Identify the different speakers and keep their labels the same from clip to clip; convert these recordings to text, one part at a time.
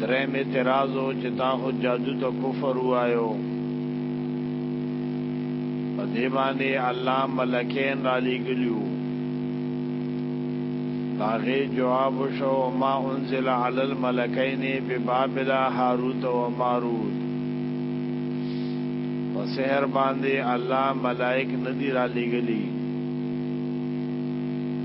Speaker 1: دریم اعتراض و چې تا خو جادو ته کفر وایو په دې باندې الله ملکین را لېږلیو داغه جواب شو ما انزل علی الملکین ببابل هاروت و ماروت په سحر باندې الله ملائک ندی را لېږلی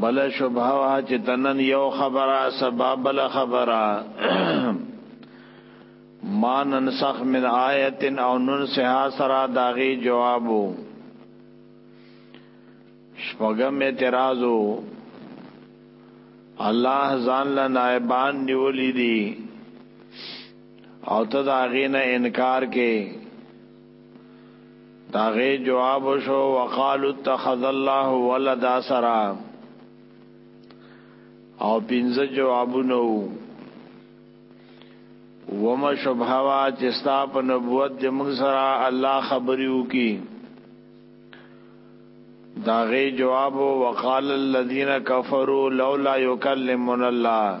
Speaker 1: بل شبهه وا چې تنن یو خبره سبب بل خبره ما ننسخ من آیت او ننسها سرا داغي جوابو شپږم اعتراضو الله ځان له نائبان نیولې دي او ته دا غینه انکار کې داغه جواب شو وقالو اتخذ الله ولدا سرا او پنځه جوابونه وما شبهوا چې ستا په نبوت د موږ سره الله خبري وکي داغه جواب وقال الذين كفروا لولا يكلمنا الله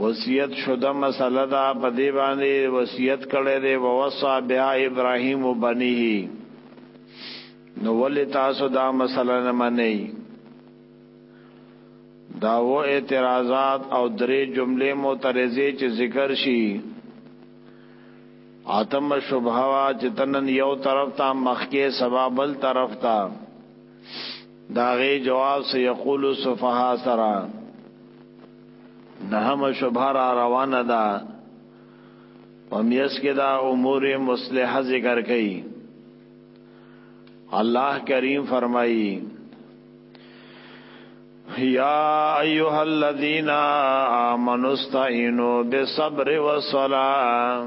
Speaker 1: وصیت شوه مسله دا په دی باندې وصیت کړی دی ووصا بیا ابراهیم وبنیه نو ولې تاسو دا مسله نه منئ دا و اعتراضات او درې جملې معترضې چې ذکر شي اتم شبهه چې تنن یو طرف ته مخکې سبا بل طرف ته داغه جواب سه یقول صفها سرا نهم شبهه را روانه ده ومیس کې دا امور مصلحه ذکر کړي الله کریم فرمایي یا ایها الذین آمنوا استعینوا بالصبر والصلاه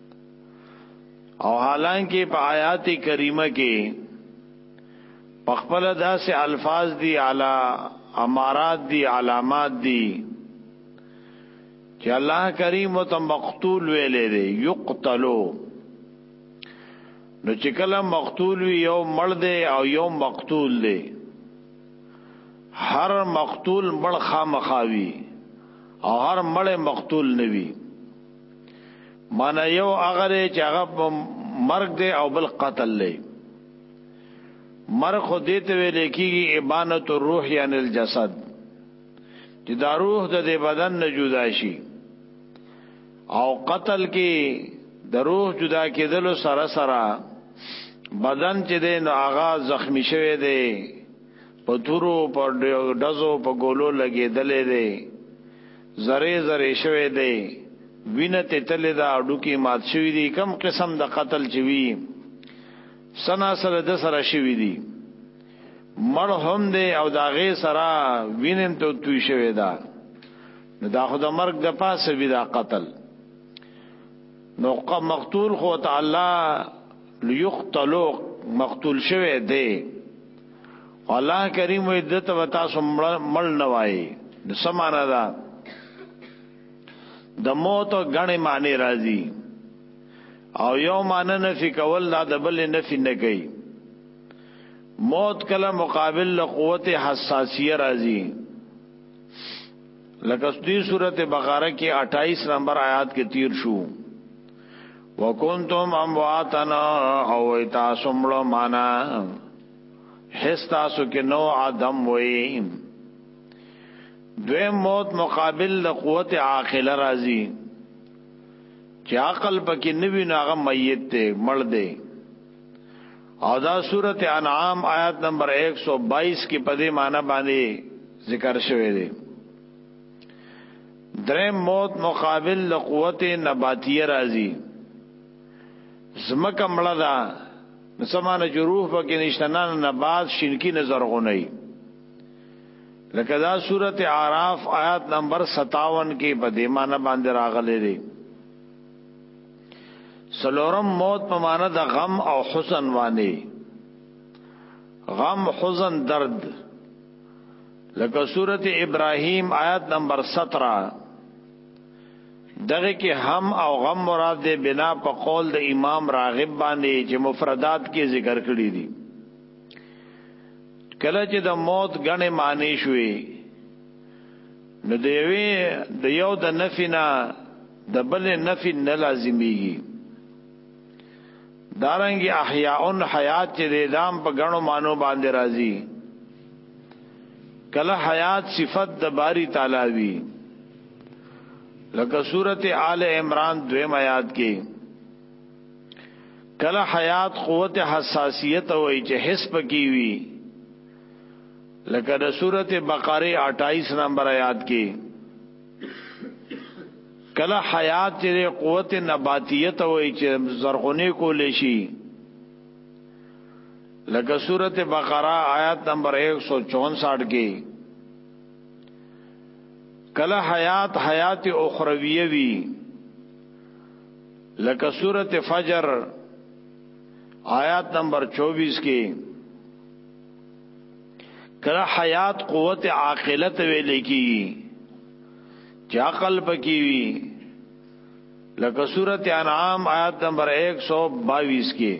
Speaker 1: او حالانکه په آیات کریمه کې پخپل داسې الفاظ دي علا امارات دي علامات دي چې الله کریم وت مقتول ویلې دي یقتلو نو چې کله مقتول وي یو مړ دی او یو مقتول دی هر مقتول مړ خامخاوي او هر مړ مقتول نوي معنی یو هغه دی چې هغه مرګ دی او بل قتل دی مرګ خو دې ته ویل کېږي ابانت الروح یعنی الجسد چې دا روح د دې بدن نه جدا شي او قتل کې د روح جدا کېدل سره سره بدن چې دی نو هغه زخمی شوی دی په تورو په دزو په ګولو لګېدلې دی ذرې ذرې شوی دی، وینه ترې تللې ده، هډوکي مات شوي دي، کوم قسم د قتل چې وي څه نا څه له ده سره شوي دي، مړ هم دی او د هغې سره وینه هم ترې توی شوې ده، نو دا خو د مرګ د پاسه وي دا قتل، نو مقتول خو ته الله لیقتلو مقتول شوی دی. الله کریم وې د ته وتا سمړ نه وای د سمانه دا د موت غنې معنی راځي او یو معنی نفي کول دا د بل نفي نه کوي موت کله مقابل له قوت حساسیه راځي لکه دې سورته بقره کې 28 نمبر آیات کې تیر شو وکنتم امواتن او تاسو مړ معنا هیڅ تاسو کې نو ادم وې دوی موت مقابل د قوت عاقله راځي چې عقل پکې نوی ناغه میت ته مړ دی او دا سورت انعام آیات نمبر 122 کې په دې معنی باندې ذکر شوی دی دریم موت مقابل له قوت نباتیه راځي زمکه مړه ده نو سمانه چې روح پکې نشته نه نبات شینکی نه زرغونی لکه دا صورت عراف آیات نمبر 57 کې په دې معنی باندې راغلي دي سلورم موت په معنی د غم او حزن باندې غم حزن درد لکه سورت ابراهیم آیات نمبر 17 دغه کې هم او غم مراد دی بنا په قول د امام راغب باندې چې مفردات کې ذکر کړی دي کله چې د موت غنې معنی شوي نو د یوې د یو د نفینا د بل نفی نه لازمیږي دارنګه احیاء حیات چې د دام په غنو مانو باندې راځي کله حیات صفت د باری تعالی وی لکه سورته آل عمران دویم آیات کې کله حیات قوت حساسیت وای چې حس پکې وی لکه د سورته بقره 28 نمبر آیات کې کله حیات چې د قوت نباتیه ته وایي چې زرغونې کولې شي لکه سورت بقره آیات نمبر 164 کې کله حیات حیات اخرویه وی لکه سورت فجر آیات نمبر 24 کې کله حیات قوت عاقلت ویلې کیږي چې عقل پکې وي لکه سورت انعام آیات نمبر 122 کې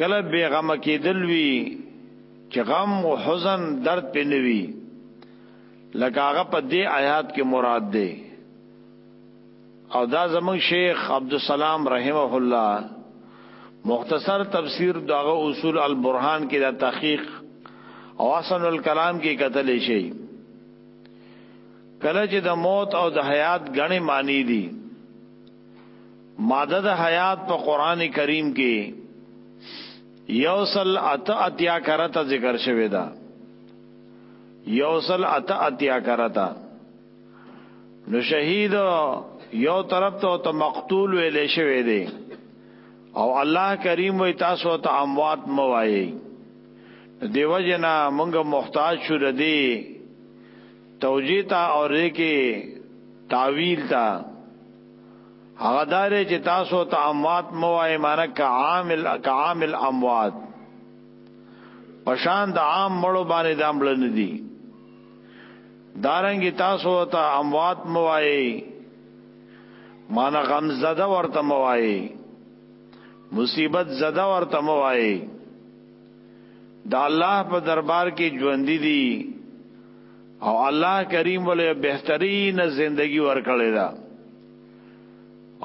Speaker 1: کله بیغم کې دلوي چې غم او حزن درد پې نوي لکه هغه په دې آیات کې مراد ده او دا زمون شیخ عبدالسلام رحمه الله مختصر تفسیر داغه اصول البرهان کې دا تحقیق او حسن الکلام کې قتل شي کله چې د موت او د حیات غني معنی دي ماده د حیات په قران کریم کې یوصل ات اتیا کرتا ذکر شوی دا یوصل ات اتیا کرتا نو شهید یو طرف ته ته مقتول ویل شوی دی او الله کریم وی تاسو ته اموات موایي دیو جنا مونږ محتاج شو د دې توجیه تا او ریکه تعویل تا هغه دار چې تاسو ته اموات موای معنی کعامل کعامل اموات پشان د عام مړو باندې دامل نه دي دارنګ تاسو ته اموات موایي مان غم زده ورته موایي مصیبت زده ورته موایي دا الله په دربار کې ژوند دي او الله کریم ولې بهترین زندگی ورکړی دا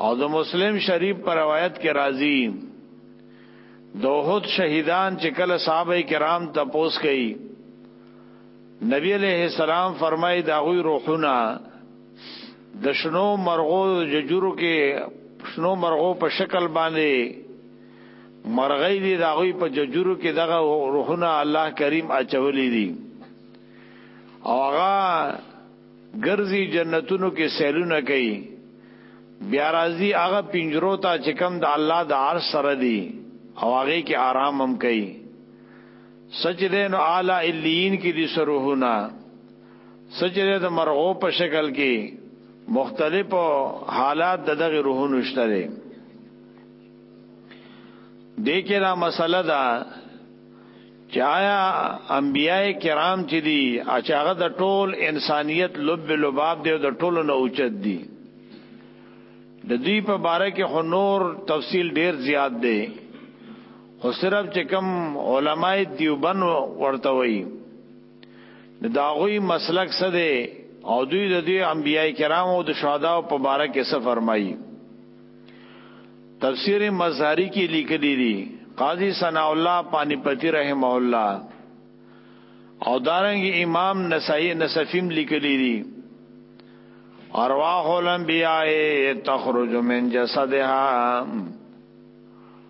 Speaker 1: او د مسلم شریف پر روایت کې راځي دوحد شهیدان چې کله صحابه کرام تپوس کوي نبی علیه السلام فرمای دا غوی روحونه د شنو مرغو ججورو کې شنو مرغو په شکل باندې مرغۍ دي دا غوی په ججورو کې دغه روحونه الله کریم اچولې دي او هغه ګرځي جنتونو کې سیلونه کوي بیا راځي هغه پنجرو ته چې کم د الله د عرش سره دي او هغه کې آرام هم کوي سچ دې نو اعلی الیین کې دي سروهونه سچ دې د مرغو په شکل کې مختلف حالات د دغه روحونو شته دي دې کې دا مسله ده چې آیا انبیای کرام چې دي چې هغه د ټول انسانیت لب لباب دی او د ټولو نه اوچت دي د دې په باره کې هنور تفصیل ډیر زیات دی خو صرف چې کوم علماء دیوبند ورته وایي دا غوي مسلک څه دی او دوی د دوی انبیای کرامو د شهدا په باره کې څه فرمایي تفسیر مظهری کې لیکلي دي قاضی ثنا الله پانی پتی رحم الله او دارنګ امام نسائی نصفیم لیکلي دي ارواح الانبیاء تخرج من جسدها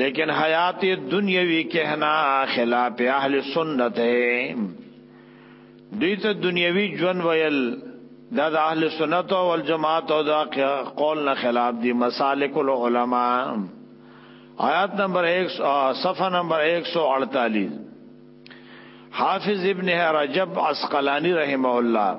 Speaker 1: لیکن حیات دنیاوی کہنا خلاف اهل سنت ہے دوی ته دنیوي ژوند ویل دا د اهل سنت او الجماعت او دا قول نه خلاف دي مسالک العلماء آیات نمبر 1 صفحه نمبر 148 حافظ ابن رجب عسقلانی رحمه الله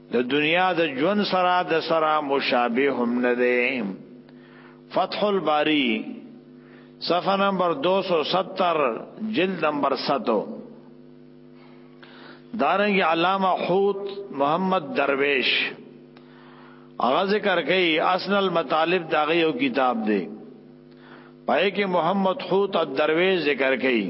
Speaker 1: د دنیا د ژوند سره د سره مشابه هم نه دی فتح الباری صفحه نمبر 270 جلد نمبر 7 دارنګ علامه حوت محمد درویش هغه ذکر کوي اصل المطالب دا یو کتاب دی پای کې محمد حوت الدرویش ذکر کوي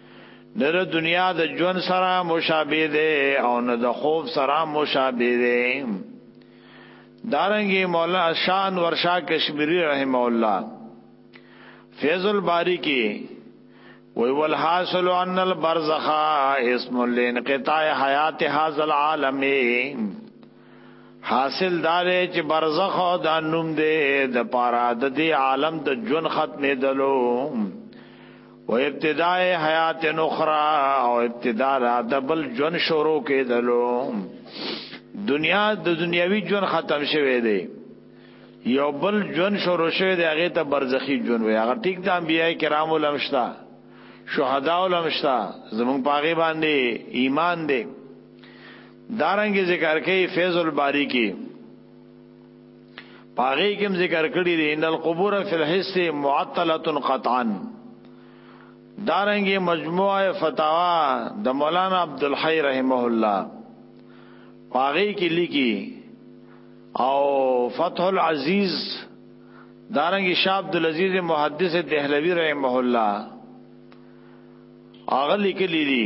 Speaker 1: نه د دنیا د ژوند سره مشابه دی او نه د خوب سره مشابه دی دارنګي مولا شان ورشا کشمیری رحم الله فیض الباری کی وی والحاصل ان البرزخ اسم لانقطاع حیات هذا العالم حاصل دا دی چې برزخ دا نوم دی د پاره د دې عالم د جون ختمې دلو و ابتداء حیات اخرى او ابتداء د بل جون شروع کې دلو دنیا د دنیوي جون ختم شوه دی یو بل جون شروع شوه دی هغه ته برزخی جون وي هغه ټیک د انبیای کرامو لمشتا شهدا لمشتا زمون پاغي باندې ایمان دی دارنګ ذکر کوي فیض الباری کې پاغي کوم ذکر کړی دی ان القبور فی الحس معطله قطعا دارنګ مجموعه فتاوا د دا مولانا عبد الحی رحمه الله پاغي کې لیکي او فتح العزیز دارنګ شاه عبد العزیز محدث دهلوی رحمه الله اغلی کې لیدي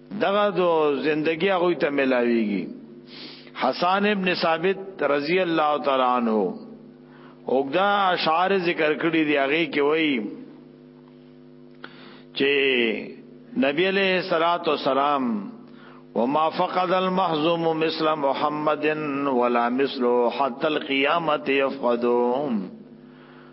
Speaker 1: دغه د زندگی هغه ته ملاویږي حسان ابن ثابت رضی الله تعالی عنہ اوګدا اشعار ذکر کړی دی هغه کې وایي چې نبی علیہ الصلات والسلام وما فقد المحزوم مثل محمد ولا مثله حتى القيامه يفقدهم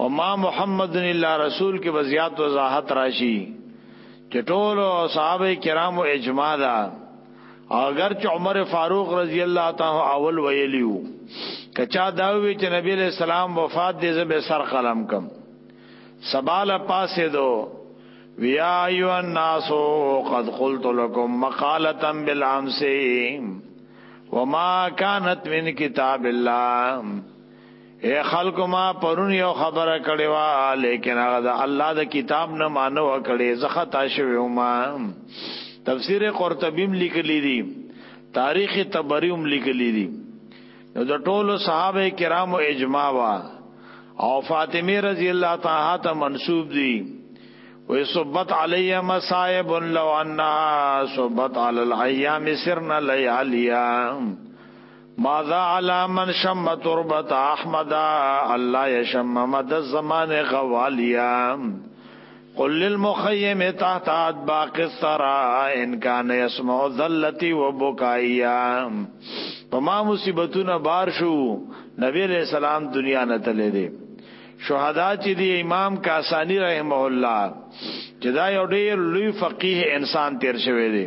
Speaker 1: او ما محمد الا رسول کې وضاحت وضاحت راشي چې ټول صحابه کرامو اجماع ده اگر چې عمر فاروق رضی الله تعالی اول ویلیو کچا دا وی چې نبی له سلام وفات دې زبه سر قلم کم سبال پاسه دو ویا ایو الناس قد قلت لكم مقاله بالامس وما كانت من كتاب الله اے خلق ما پرون یو خبره کړې وا لیکن هغه د الله د کتاب نه مانو کړې زخه تاسو ما تفسیر قرطبی لیکلی دی تاریخ تبری هم لیکلی دی نو د ټولو صحابه کرامو اجماع وا او فاطمه رضی الله تعالی ته منسوب دی وی صبت علی مصائب لو انها صبت علی الايام سرنا لياليا ماذا علی من شم تربت احمد الله یشم مد زمان غوالیا قل للمخیم تحت ادباق السرا ان کان یسمع ذلتی و بکایا په ما مصیبتونه بار شو نبی علیہ السلام دنیا نه تللی دی شهدا چې دی امام کاسانی رحمه الله چې دا یو ډیر لوی فقيه انسان تیر شوی دی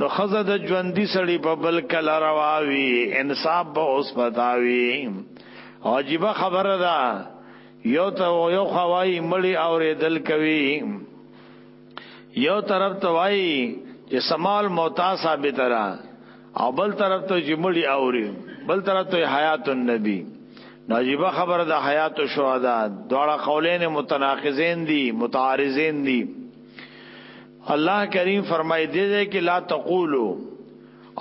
Speaker 1: نو خزه د ژوندۍ سړی په بل کله رواوي انصاف به اوس پتاوي عجیب خبره ده یو ته یو خوای مړی اوریدل کوي یو طرف ته وای چې سمال موتا ثابت را او بل طرف ته چې مړی اوري بل طرف ته حیات النبی عجیب خبره ده حیات الشهدا دواړه قولین متناقضین دي متعارضین دي الله کریم فرمای دی دی کې لا تقولو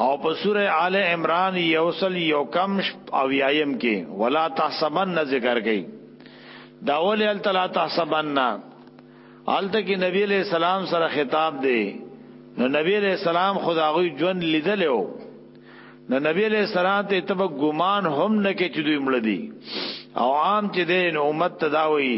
Speaker 1: او په سوره آل عمران یوصل یو کم او یایم کې ولا تحسبن ذکر کړي دا ول ال تلا تحسبن الته کې نبی علیہ السلام سره خطاب دی نو نبی علیہ السلام خداغوی جون لیدلو نو نبی علیہ السلام ته تب ګمان هم نه کې چې دوی مړ دي او عام چې دین امت تداوی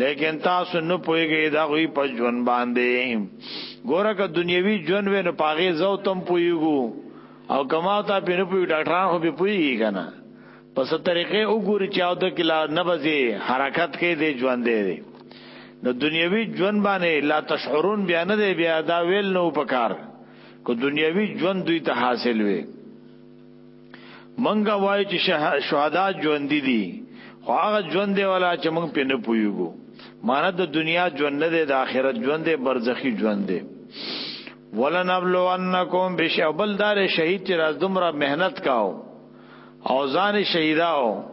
Speaker 1: لیکن تاسو نه پويږئ دا غوي په ژوند باندې ګوره که دنیوي ژوند وې نه پاغه زو تم پويګو او کما تا په نه پوي ډاکټران خو به پويږي کنه په ست طریقې وګوري چې او د کلا نبزي حرکت کې دې ژوند دې نو دنیوي ژوند باندې لا تشعرون بیا نه دی بیا دا ویل نو پکار کو دنیوي ژوند دوی ته حاصل وي منګه وای چې شهدا ژوند دي خو هغه ژوند دی ولا چې موږ په نه پویګو مانه د دنیا ژوند نه دی د آخرت ژوند دی برزخی ژوند دی ولنبلونکم بشبل دار شهید چې راز دومره مهنت کاو او ځان شهیداو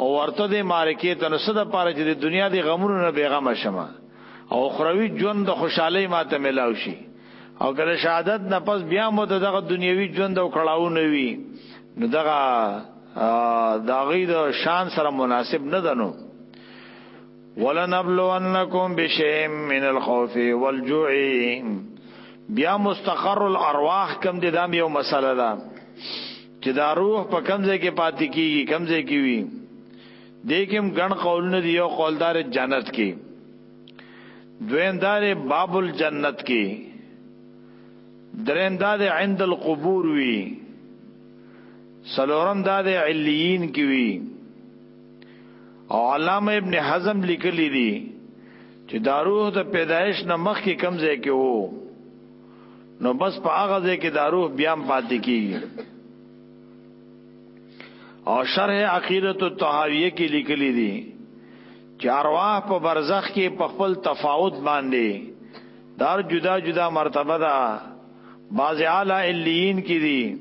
Speaker 1: او ورته د مارکې ته نسد پاره چې د دنیا د غمونو نه بیغمه شمه او خروي ژوند د خوشحالي ماته ملاوي شي او کله شهادت نه پس بیا مو ته دغه دنیوي ژوند او کړهو نه وي نو دغه داغي د دا شان سره مناسب نه دنو ولنبلونکم بشیء من الخوف والجوع بیا مستقر الارواح کم دي دام یو مسله ده چې دا روح په کمزې کې پاتې کیږي کمزې کې وي دیکم ګڼ قولونه دی یو قولدار جنت کې دویم دا دی باب الجنت کې دریم دا دی عند القبور وی سلورم دا دی علیین کې وی او علامه ابن حزم لیکلی دی چې دا روح د پیدایش نه مخکې کم ځای کې وو نو بس په هغه ځای کې دا روح بیا پاتې کیږي او شرح عقیدت الطحاویه کې لیکلی دی چې ارواح په برزخ کې په خپل تفاوت باندې دار جدا جدا مرتبه ده بعض اعلی الیین کې دي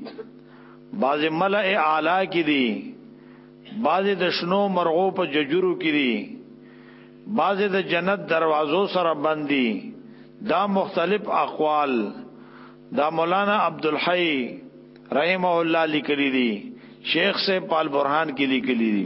Speaker 1: بعض ملأ اعلی کې دي بعض د شنو مرغو په ججرو کې دي بعض د جنت دروازو سره بندي دا مختلف اقوال دا مولانا عبدالحی رحمه الله لیکلی دي شیخ سے پال برهان کې لیکلی دي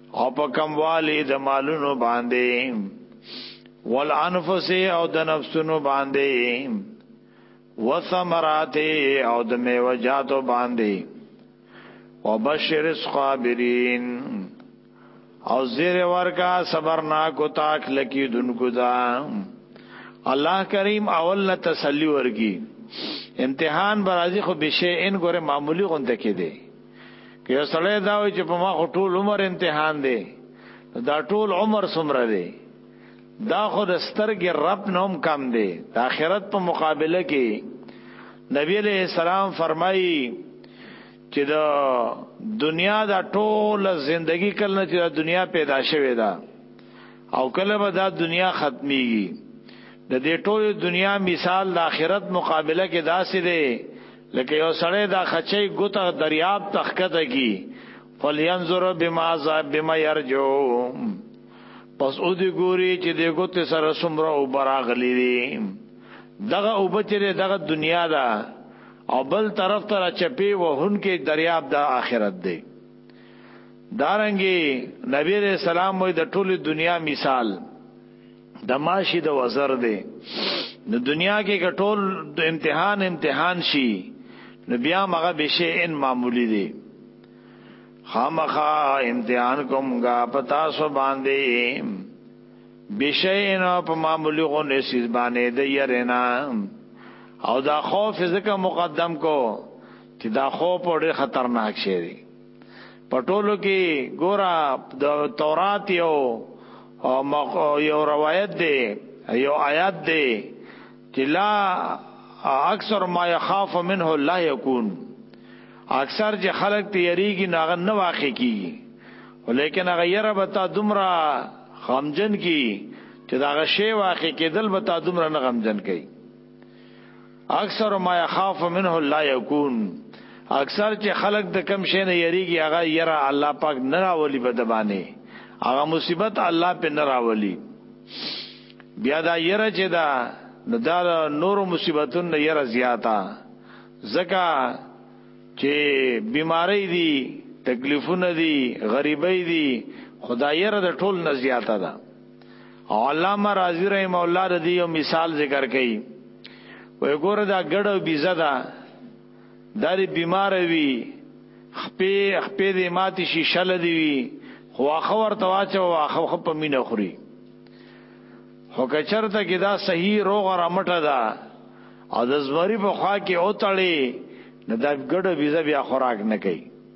Speaker 1: او په کم والی د مالونو باندې والانفس او د نفسونو باندې وثمرات او د میوجاتو باندې وبشر الصابرین او زیر ورکا صبرناک او تاک لکی دنکو دا الله کریم اول نه تسلی ورکی امتحان برازي خو بشه ان ګوره معمولی غونډه کې دی که یو سړی دا وي چې په ما خو ټول عمر امتحان دی دا ټول عمر سمره دی دا خو د سترګې رب نوم کم دی د آخرت په مقابله کې نبی علیہ السلام فرمایي چې دا دنیا دا ټول زندگی کله چې دا دنیا پیدا شوه دا او کله به دا دنیا ختميږي د دې ټول دنیا مثال د آخرت مقابله کې داسې دی لکه یو سړی دا خچی ګوته دریاب تخکته کی فلینظر بما ذاب بما یرجو پس او دی ګوري چې دی ګوته سره سمره او براغلی دی دغه او بچره دغه دنیا دا او بل طرف ته چپی وهن کې دریاب دا آخرت دی دارنګي نبی رسول الله د ټوله دنیا مثال د ماشي د وزر دی نو دنیا کې کټول د امتحان امتحان شي نو بیا مغه بشي ان معمولی دی خامخا امتحان کوم گا پتا سو باندې بشي ان په معمولی غو نسیز باندې د يرنا او دا خوف زکه مقدم کو چې دا خوف ډېر خطرناک شي پټولو کې ګورا د تورات یو یو روایت دی یو آیات دی چې لا اکثر ما يخاف منه لا يكون اکثر چې خلک تیریږي ناغه نه واقع کیږي ولیکن هغه یره بتا دومره خامجن کی چې دا غشي واقع کېدل بتا دومره نه غمجن کوي اکثر ما يخاف منه الله يكون اکثر چې خلق د کم شي نه یریږي هغه یرا الله پاک نه راولي په دبانې هغه مصیبت الله په نه راولي بیا دا یرا چې دا نو دا نور مصیبتون نه یرا زیاته زکا چې بیماری دي تکلیفونه دي غریبۍ دي خدای یره د ټول نه زیاته ده علامه رازی رحم الله د دې یو مثال ذکر کړي وای ګوره دا ګډه بیزه ده دا دې بیمار وي خپې خپې دې ماتې شي شل دی وي خو واخه ورته واچو واخه خپ مینه خوري خو کچرته کې دا صحیح روغ رمټه ده او د زمری په خوا کې اوتړي نه دا ګډه بیزه بیا خوراک نه کوي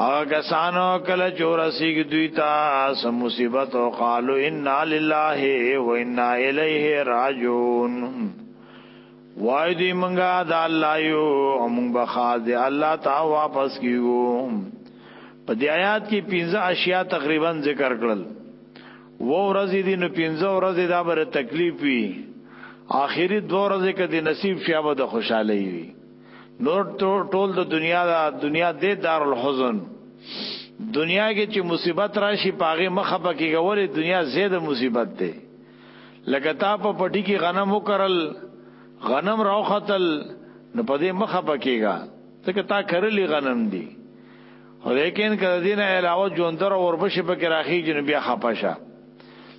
Speaker 1: هغه کسانو کله چور سیګ دوی ته سم مصیبت او قالو ان لله و انا الیه راجون وای دی منګه د الله یو موږ به خاص دی الله تا واپس کیو په دې آیات کې 15 اشیاء تقریبا ذکر کړل و ورځې دي نو 15 ورځې دا بر تکلیف وي آخري دوه ورځې کې نصیب شابه د خوشاله وي نور ټول د دنیا دا دنیا د دارالحزن دنیا کې چې مصیبت راشي پاغه مخه پکې غوړې دنیا زیاده مصیبت ده لکه تا په پټی کې غنم وکړل غنم راوختل نو په دې مخه پکېګا ځکه تا کرلی غنم دی خو لیکن کله دینه علاوه ژوندره اوربشې پکې راخی جن بیا خپشه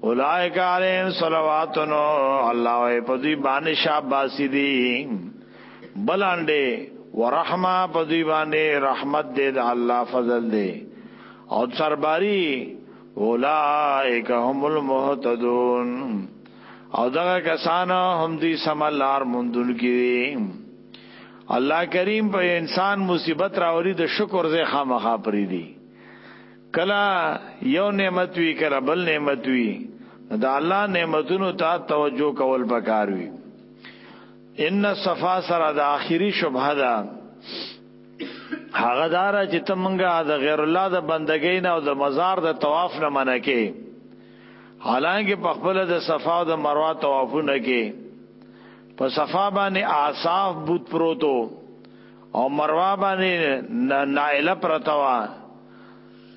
Speaker 1: اولائک علیهم صلوات نو الله وی په دوی باندې شاباسي دي بلانډه ورحمه په دوی باندې رحمت دې د الله فضل دې او سرباری اولائک هم المهتدون او دغه کسان هم دي سملار مندل کی الله کریم په انسان مصیبت راوري د شکر زې خامخا پری دي کلا یو نعمت وی کلا بل نعمت وی دا الله نعمتونو ته توجه کول پکار وی ان صفا سره د اخیری شبهه ده هغه دار چې تمنګه د غیر الله د بندګۍ نه او د مزار د طواف نه منکه حالانکه په خپل د صفا او د مروه طوافونه کې په صفا باندې آصاف بوت پروتو او مروه باندې نائله پرتوا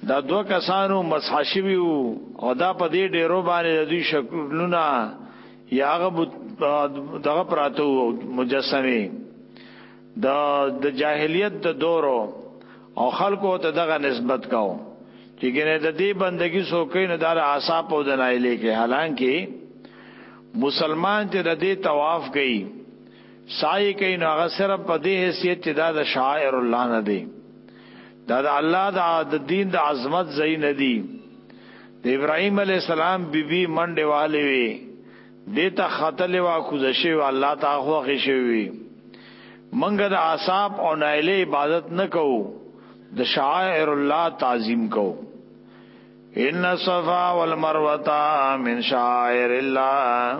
Speaker 1: دا دوه کسانو مسح شوی او دا په دې ډیرو باندې د دوی شکلونه یا هغه دغه پراته مجسمه د د جاهلیت د دورو او خلکو ته دغه نسبت کاو چې ګنه د دې بندگی سوکې نه دار آسا په دنایلې کې حالانکه مسلمان چې د دې طواف کوي سعی کوي نو هغه صرف په دې حیثیت چې دا د شاعر الله نه دی دا د الله د دین د عظمت ځای نه دی د ابراهیم علی السلام بیبي منډه والي وي دته خطلې وا کوزه شي الله تعالی خو خې شي منګه د اصحاب او نایله عبادت نکو د شعائر الله تعظیم کو ان صفا والمروه من شعائر الله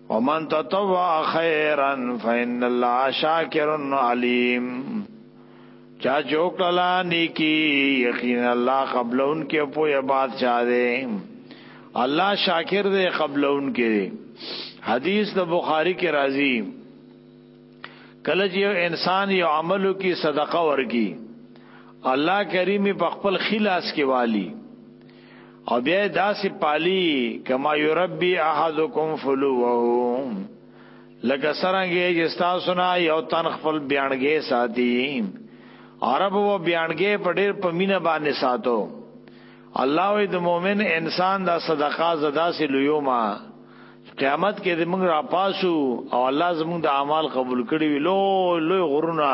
Speaker 1: ومن تطوع خيرا فإن الله شاكر عليم چا چوکلا نیکی یقین الله قبلون کې پوهه بادشاہ دی الله شاکر دی قبلون کې حدیث د بخاری کې راځي کله چې یو انسان یو عملو کې صدقه ورکی الله کریم په خپل خلاص کې والی او بیا داسې پالی کما یربی احدکم فلوه لکه سرنګې چې تاسو نه یو تن خپل بیانګې ساتي عرب و بیانګې په ډېر په مینه باندې ساتو الله وي د مؤمن انسان دا صدقه زدا سي ليوما قیامت کې موږ را پاسو او الله زموږ د اعمال قبول کړي وي لو لوی غرونه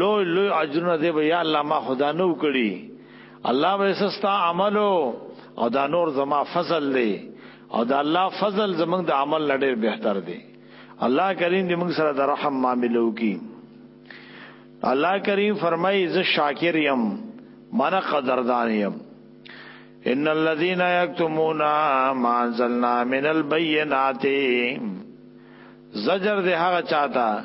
Speaker 1: لوی لوی اجرونه دی به یا الله ما خدا نو کړی الله به سستا عملو او دا نور زما فضل دی او دا الله فضل زمنګ د عمل لړې بهتر دی الله کریم دې موږ سره د رحم معاملو کی الله کریم فرمایي ز شاکر یم مانا قدردان یم ان الذين يكتمون ما انزلنا من البينات زجر ده هغه چاته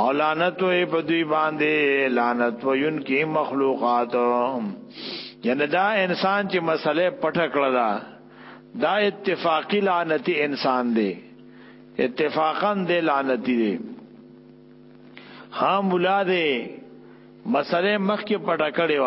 Speaker 1: او لعنت وي په دوی باندې لعنت وین کی مخلوقات یعنی دا انسان چې مسله پټه کړه دا دا اتفاقی لعنتی انسان دی اتفاقا دی لعنتی دی ها مولا دی مسله مخ کې پټه کړې و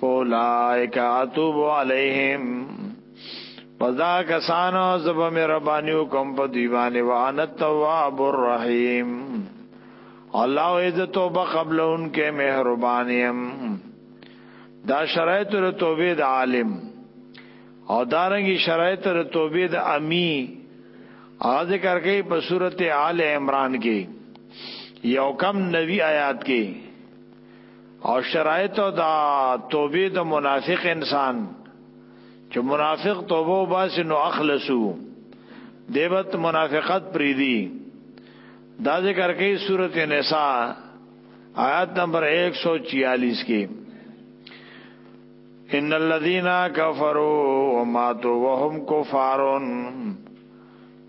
Speaker 1: فولائک اتوب علیہم پدا کسانو زب مهربانیو کوم په دیوانه وانا التواب الرحیم الله از توبه قبل ان کې مهربانیم دا شرایط له توبې د عالم او دارنګي شرایط له توبې د امی اواز کر کې په سورته آل عمران کې یو کم نوی آیات کې او شرایط دا توبه د منافق انسان چې منافق توبه وباسي نو اخلصو دیوت منافقت پریدي دا ذکر کوي سورته نساء آیات نمبر 146 کې ان الذين كفروا وماتوا وهم كفار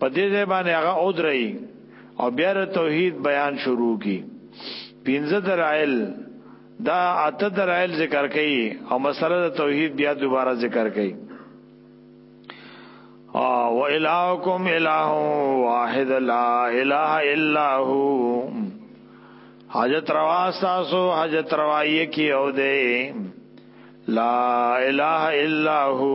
Speaker 1: په دې ځای باندې هغه اودري او بیا د توحید بیان شروع کی پنځه درایل دا اته درایل ذکر کړي او مسله د توحید بیا دوباره ذکر کړي او الہکم الہ واحد لا الہ الا هو حاجت روا ساسو حاجت روایه کی او دے لا الہ الا هو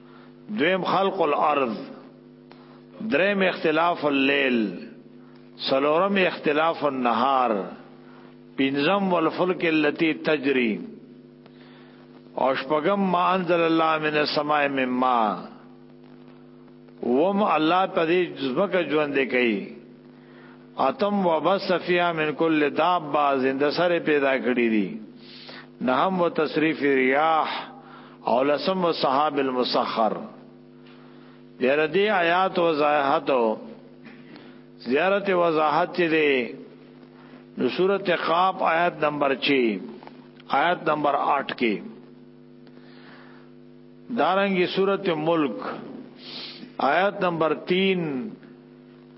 Speaker 1: دویم خلق الارض دریم اختلاف اللیل سلورم اختلاف النهار پنزم والفلک اللتی تجری او شپغم ما انزل الله من السماء من ما وم الله په دې ځمکه ژوند کوي اتم وبس فيها من كل دابه زنده سره پیدا کړی دي نهم وتصريف رياح او لسم وصحاب المسخر بیر دی آیات وضاحت زیارت وضاحت چې دی نو سورته قاف آیات نمبر 6 آیات نمبر 8 کې دارنګي سورته ملک آیات نمبر 3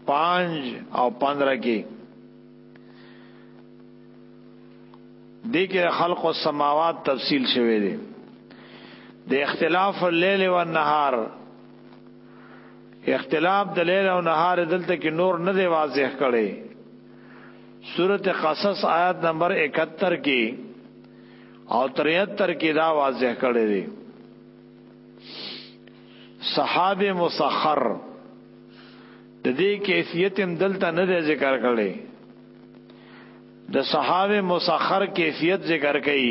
Speaker 1: پانچ او پندرہ کی دی کې خلق السماوات تفصیل شوی دی د اختلاف الليل والنهار اختلاف د لیل او نهار دلته کې نور نه دی واضح کړي سورته قصص آیات نمبر 71 کې او 73 کې دا واضح کړي دي صحاب مسخر د دې کیفیت هم دلته نه دی ذکر کړی د صحاب مسخر کیفیت ذکر کړي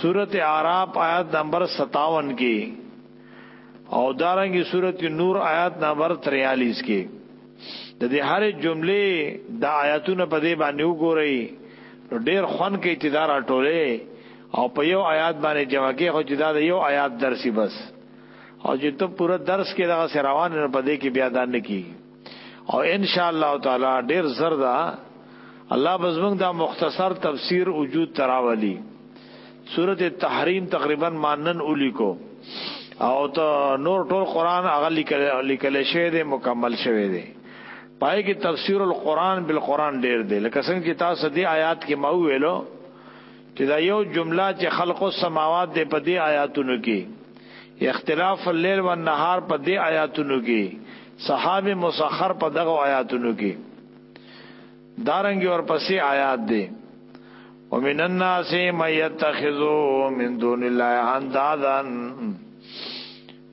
Speaker 1: سورت اعراف آیات نمبر 57 کې او دارنګي سورت نور آیات نمبر 43 کې د دې هر جملې د آیاتونو په دې باندې وګورئ ډېر خون کې چې دا راټولې او په یو آیات باندې جمع کې خو چې دا یو آیات درسي بس او چې ته پوره درس کې دغه سره روان نه پدې کې بیا دا نه کی او ان شاء الله تعالی ډیر زر دا الله بزمنګ دا مختصر تفسیر وجود تراولی سورته تحریم تقریبا مانن اولی کو او ته نور ټول قران هغه لیکل لیکل شوی دی مکمل شوی دی پای کې تفسیر القرآن بالقرآن ډیر دی لکه څنګه چې تاسو دې آیات کې مو ویلو چې دا یو جمله چې خلق السماوات دې په دې آیاتونو کې اختلاف الليل والنهار په دې آیاتونو کې صحابه مسخر په دغه آیاتونو کې دارنګ اور پسې آیات دې ومن الناس من يتخذو من دون الله اندادا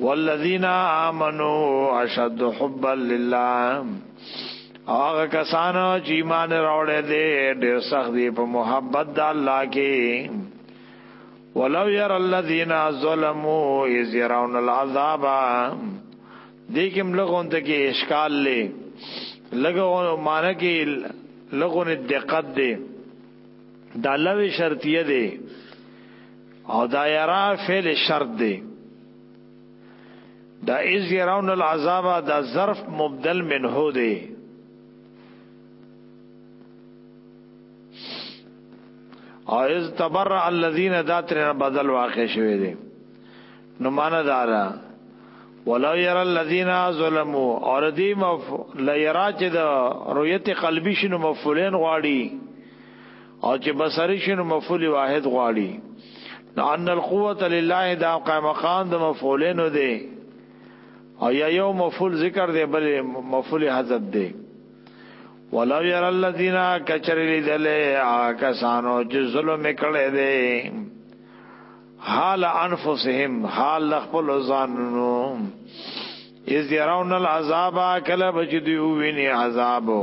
Speaker 1: والذین آمنو اشد حبا لله هغه کسان چې ایمان راوړې دي ډېر سخت دي په محبت د الله کې ولو ير الذين ظلموا اذ يرون العذاب دې کې ملګون ته کې اشکال لې لګو مان کې لګون دقت دې دا لوي شرطیه دې او دا یرا فعل شرط دی دا از یراون العذاب دا ظرف مبدل منه دی او از تبرع الذين دا ترنه بدل واقع شوی دی نو معنا دا ده ولو ير الذين ظلموا اور دی مف لا يرا چې د رؤیت قلبی شنو مفعولین غواړي او چې بصری شنو مفعول واحد غواړي نو ان القوت لله دا قائم مقام د مفعولین دی او یا یو مفعول ذکر دی بل مفعول حذف دی ولو ير الذين كچرلی دله کسانو چې ظلم کړي دي حال انفسهم حال خپل ځانونو اذ يرون العذاب کله بچ دی ویني عذابو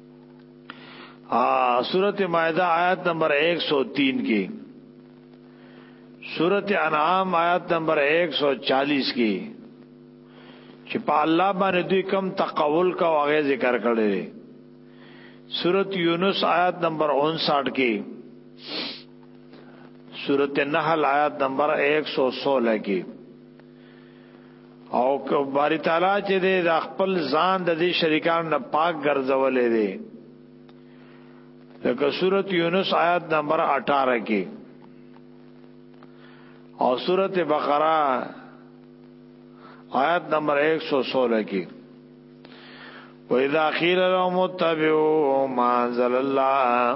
Speaker 1: سورت مائدہ آیت نمبر 103 کی سورت انعام آیت نمبر 140 کی چې په الله باندې دوی کم تقول کا واغې ذکر کړي سورت یونس آیات نمبر 59 کې سورت نحل آیات نمبر 116 کې او باری تعالی چې د خپل ځان د دې شریکان نه پاک ګرځولې دي لکه سورۃ یونس آیات نمبر 18 کې او سورۃ بقرہ آیات نمبر 116 کې وَإِذَا قِيلَ لَهُمُ اتَّبِعُوا مَا أَنزَلَ اللَّهُ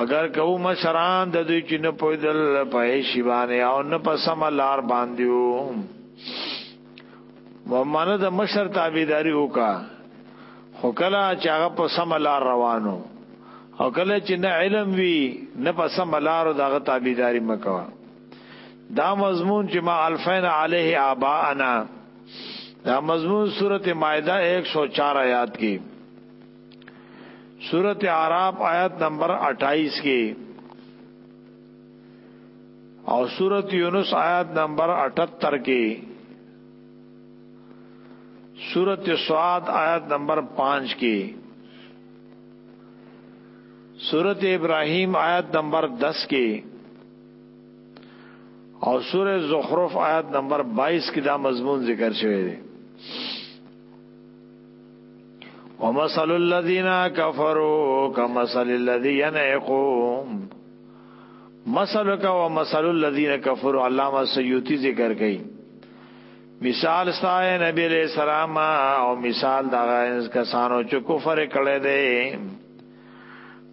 Speaker 1: اگر کو مشران د دوی چې نه پویدل په شی باندې او نه په سم لار باندې و مانه د مشر تابعداري وکا خو کله چې هغه په سم لار روانو او کله چې نه علم وی نه په سم لار دغه تابعداري مکوا دا مضمون چې ما الفین علیه آباءنا دا مضمون سورته مائده 104 آیات کې سورت عراف آیت نمبر اٹھائیس کی اور سورت یونس آیت نمبر اٹھتر کی سورت سواد آیت نمبر پانچ کی سورت ابراہیم آیت نمبر دس کی اور سورہ زخرف آیت نمبر بائیس کی دا مضمون ذکر شوئے دے ومثل الذين كفروا كمثل الذي ينعقوا مثل کا ومثل الذين كفروا علامه سيوطي ذکر کړي مثال ستای نبی علیہ السلام او مثال دا غینس کسانو چې کفر کړي دي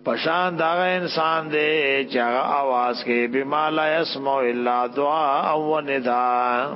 Speaker 1: پشان دا انسان دی چې هغه आवाज کې بما لا يسمع الا دعاء او نداء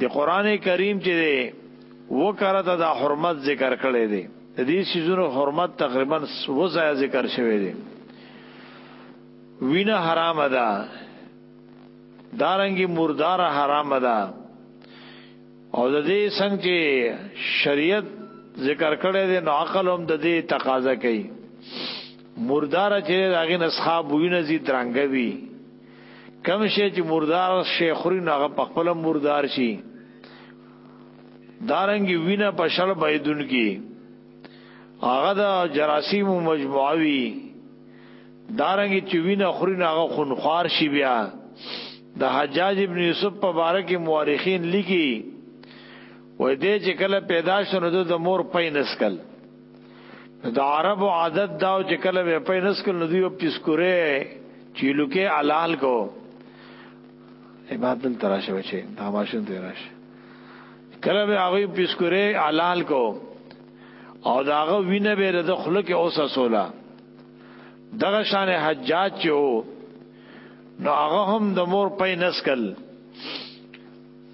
Speaker 1: د قران کریم چې دی وکړه ته دا حرمت ذکر کړی دی د دې سيزونو حرمت تقریبا وځای ذکر شوی دی وینه حرام ده دارنګي مردار حرام ده او د دې څنګه چې شریعت ذکر کړی دی نو عقل هم د دې تقاضا کوي مردار چې داغه نسخاب وینه زی درنګوي کم شي چې مردار شي خوري ناغه په خپل مردار شي دارنګي وینه په شل بيدون کې هغه د جراثیم مجموعه وی دارنګي چې وینه خوري ناغه خونخوار شي بیا د حجاج ابن یوسف په باره کې مورخین لیکي وای دې چې کله پیدا شونه د مور پینسکل د عربو عادت دا او چې کله به په نسکل نو دیو پیسکوره چې لوکه حلال کو عبادت تراشه وچی دا ماشین دی راشه کله به هغه پیسکوره حلال کو او داغه وینه به د خلک اوسه سولا دغه شان حجاج چې وو نو هغه هم د مور په نسکل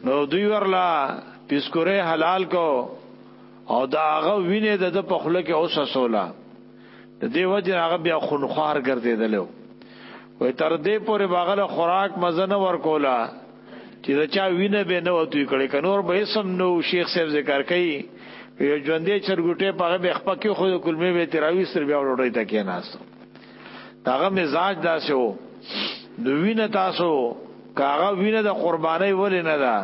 Speaker 1: نو دوی ورلا پیسکوره حلال کو او دا هغه وینه د د په خوله کې اوسه سولا د دې وجه هغه بیا خونخوار ګرځیدلو وې تر دې پورې باغله خوراک مزنه ورکولا چې دا چا وینه به نه وتی کړي کنور به سم نو شیخ صاحب ذکر کوي یو ژوندې چرګټه په هغه خپکه خو کلمې به تراوي سر بیا وروړی تا کې ناس داغه مزاج داسې وو نو وینه تاسو کاغه وینه د قرباني ولې نه ده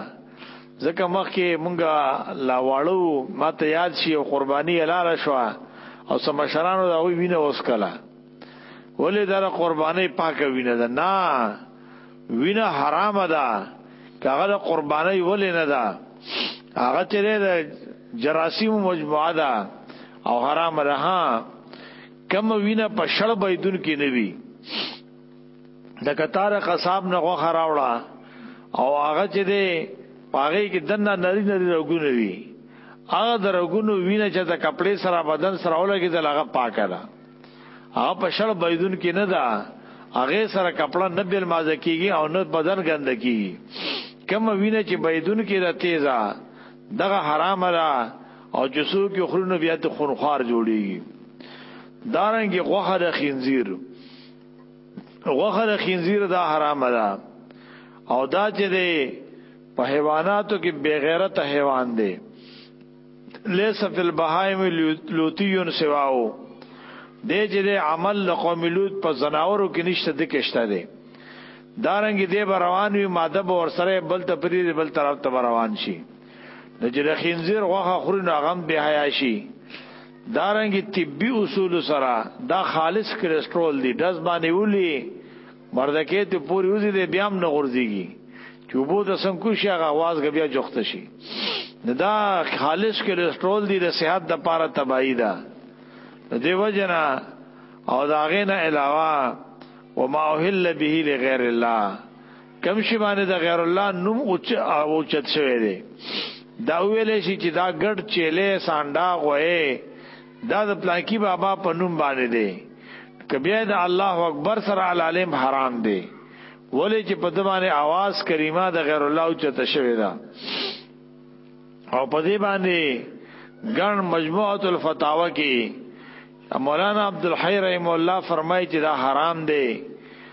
Speaker 1: ځکه مخکې مونږ لا واړه وو، ما ته یاد شي یو قرباني حلاله شوه او څه مشرانو د هغوی وینه وڅکله. ولې دا د قربانۍ پاکه وینه ده؟ نه، وینه حرامه ده، که هغه د قربانۍ ولې نه ده، هغه چې دی د جراثیمو مجموعه ده او حرامه ده، ها، کومه وینه په شړ بهېدونکې نه وي. د قطار قصاب نه غوخه راوړه او هغه چې دی پاغه کې دنه نری نری رګونه وی هغه د رګونو وینه چې د کپڑے سره بدن سره ولګي د لغه پاکه ده هغه په شړ بيدون کې نه ده هغه سره کپڑا نه بیل مازه کیږي او نه بدن ګند کیږي کوم وینه چې بيدون کې ده تیزه دغه حرام ده او جسو کې خلونو بیا ته خونخوار جوړیږي دارنګي غوخه د خنزیر غوخه د خنزیر دا حرام ده او دا چې دی په حیواناتو کې بغیرت حیوان دی لیس فی البهائم لوتیون سواو دې چې د عمل د قوم لوط په زناورو کې نشته د کېشته دی دارنګ دې به روان وي ماده به ور سره بل ته پری بل طرف ته روان شي د جره خنزیر غوخه خوري نو غم به حیا شي دارنګ طبي اصول سره دا خالص کریسټرول دی دز باندې ولي مردکه ته پوری وزي دی بیا هم نه غورځيږي چې وبو د سنکو شي هغه आवाज بیا جوخت شي دا خالص کریسټرول دی د صحت د پاره تباہی ده دی وجنا او دا غینه علاوه وما اوهل به لغیر الله کم شي باندې د غیر الله نوم او چت شوی دی دا ویلې شي چې دا ګډ چيله سانډا غوې دا د پلانکی بابا په نوم باندې دی کبیا د الله اکبر سره العالم حرام دی ولې چې په دمانه आवाज کریمه د غیر الله او چت شوی دا او په دې باندې ګڼ مجموعه الفتاوا کې مولانا عبدالحی رحم الله فرمایي چې دا حرام دی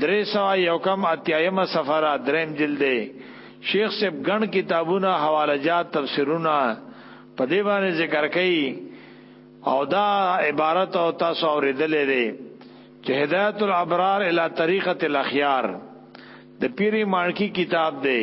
Speaker 1: درې سوه یو کم اتیایمه صفحه را دریم جلد دی شیخ صاحب ګڼ کتابونه حواله جات تفسیرونه په دې باندې ذکر کوي او دا عبارت او تاسو اوریدلې دی چې هدایت الابرار الی طریقه الاخيار د پیری مانکی کتاب دی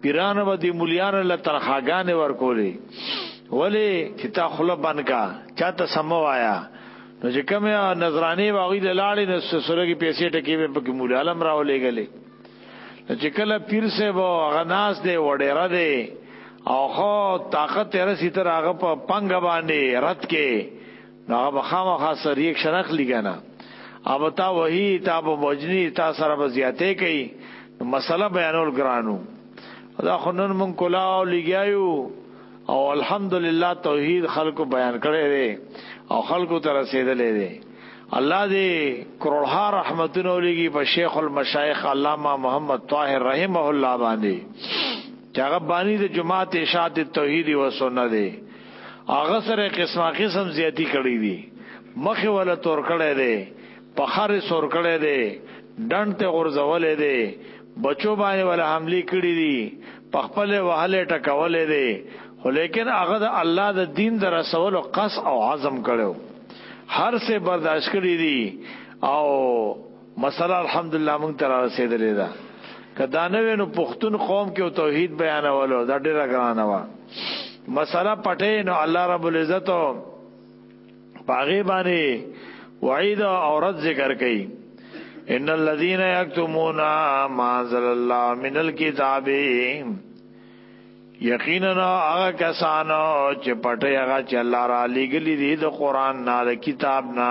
Speaker 1: پیرانو به دې مليانو له تنخواګانې ورکولې ولی چې تا خله بند کا چاته سم وایا نو چې کومه نظرانه واغی د لاړې نو سرګي پیسې ټکی به پکې مولا علم راولې غلې چې کله پیر سه وو غناس دې وړېره دې او خو طاقت رسی تر هغه په پنګ باندې رد کې دا به خامخا سر ریکشن اخلي کنه اب تا وحی تا په وجنی تا سره به زیاتې کوي مسله بیانول ګرانو دا خنن مون کولا او لګیایو او الحمدلله توحید خلکو بیان کړي دي او خلکو ته رسیدلې دي الله دې کروڑها رحمتونه ولګي په شیخ المشایخ علامه محمد طاهر رحمه الله باندې چې هغه بانی د جماعت اشاعت توحید و سنت دی هغه سره قسمه قسم زیاتی کړی دی مخه ولا تور کړی دی پخاره سور کړی دی ډنډ ته غرزولې دی بچو باندې ولا حمله کړی دی پخپل وهله ټکولې دی خو لیکن هغه د الله د دین در رسول او قص او عزم کړو هر څه برداشت کړی دی او مسله الحمدلله موږ ته را رسېدلې ده که دا نه وینو پښتون قوم کې توحید بیانولو دا ډېره ګرانه وه مسله پټې نو الله رب العزت پاغي باندې وعید او رد ذکر کړي ان الذين يكتمون ما انزل الله من الكتاب یقینا هغه کسانو چې پټه هغه چې الله را لګلی دي د قران نه د کتاب نه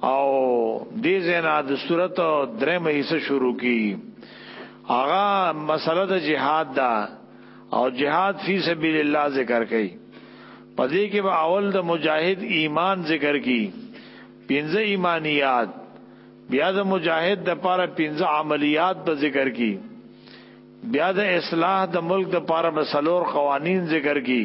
Speaker 1: او دې زنا د صورت درې مېسه شروع کی هغه مسله د جهاد دا او جهاد فی سبیل الله ذکر کړي پدې کې به اول د مجاهد ایمان ذکر کړي پنځه ایمانیات بیا د مجاهد د پاره پنځه عملیات به ذکر کړي بیا د اصلاح د ملک د پاره به سلور قوانین ذکر کړي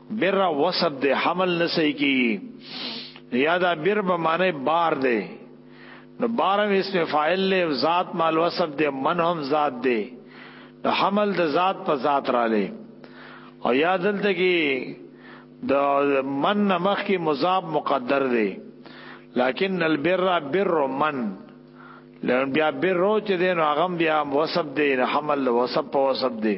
Speaker 1: بر وسب دے حمل نه صحیح کیږي یا دا بر به معنی بار دی نو بارم اسم فاعل له ذات مال وسب دے من هم ذات دی نو حمل د ذات په ذات را لې او یا دلته کې د من نمخ کې مضاف مقدر دی لکن البر بر من لئن بیا بر رو چې دین هغه بیا وسب دی حمل وسب په وسب دی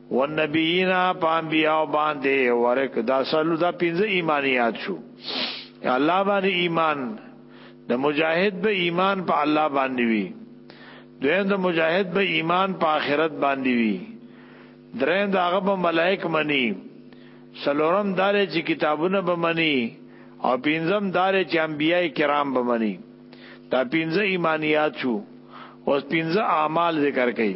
Speaker 1: والنبیینا په انبیاو باندې ورک دا سلو دا پنځه ایمانیات شو الله باندې ایمان د مجاهد به ایمان په الله باندې وي دویم د مجاهد به ایمان په آخرت باندې وي دریم د هغه به ملائک مني سلورم دار چې کتابونه به مني او پنځم دار چې انبیای کرام به مني دا پنځه ایمانیات شو اوس پنځه اعمال ذکر کړي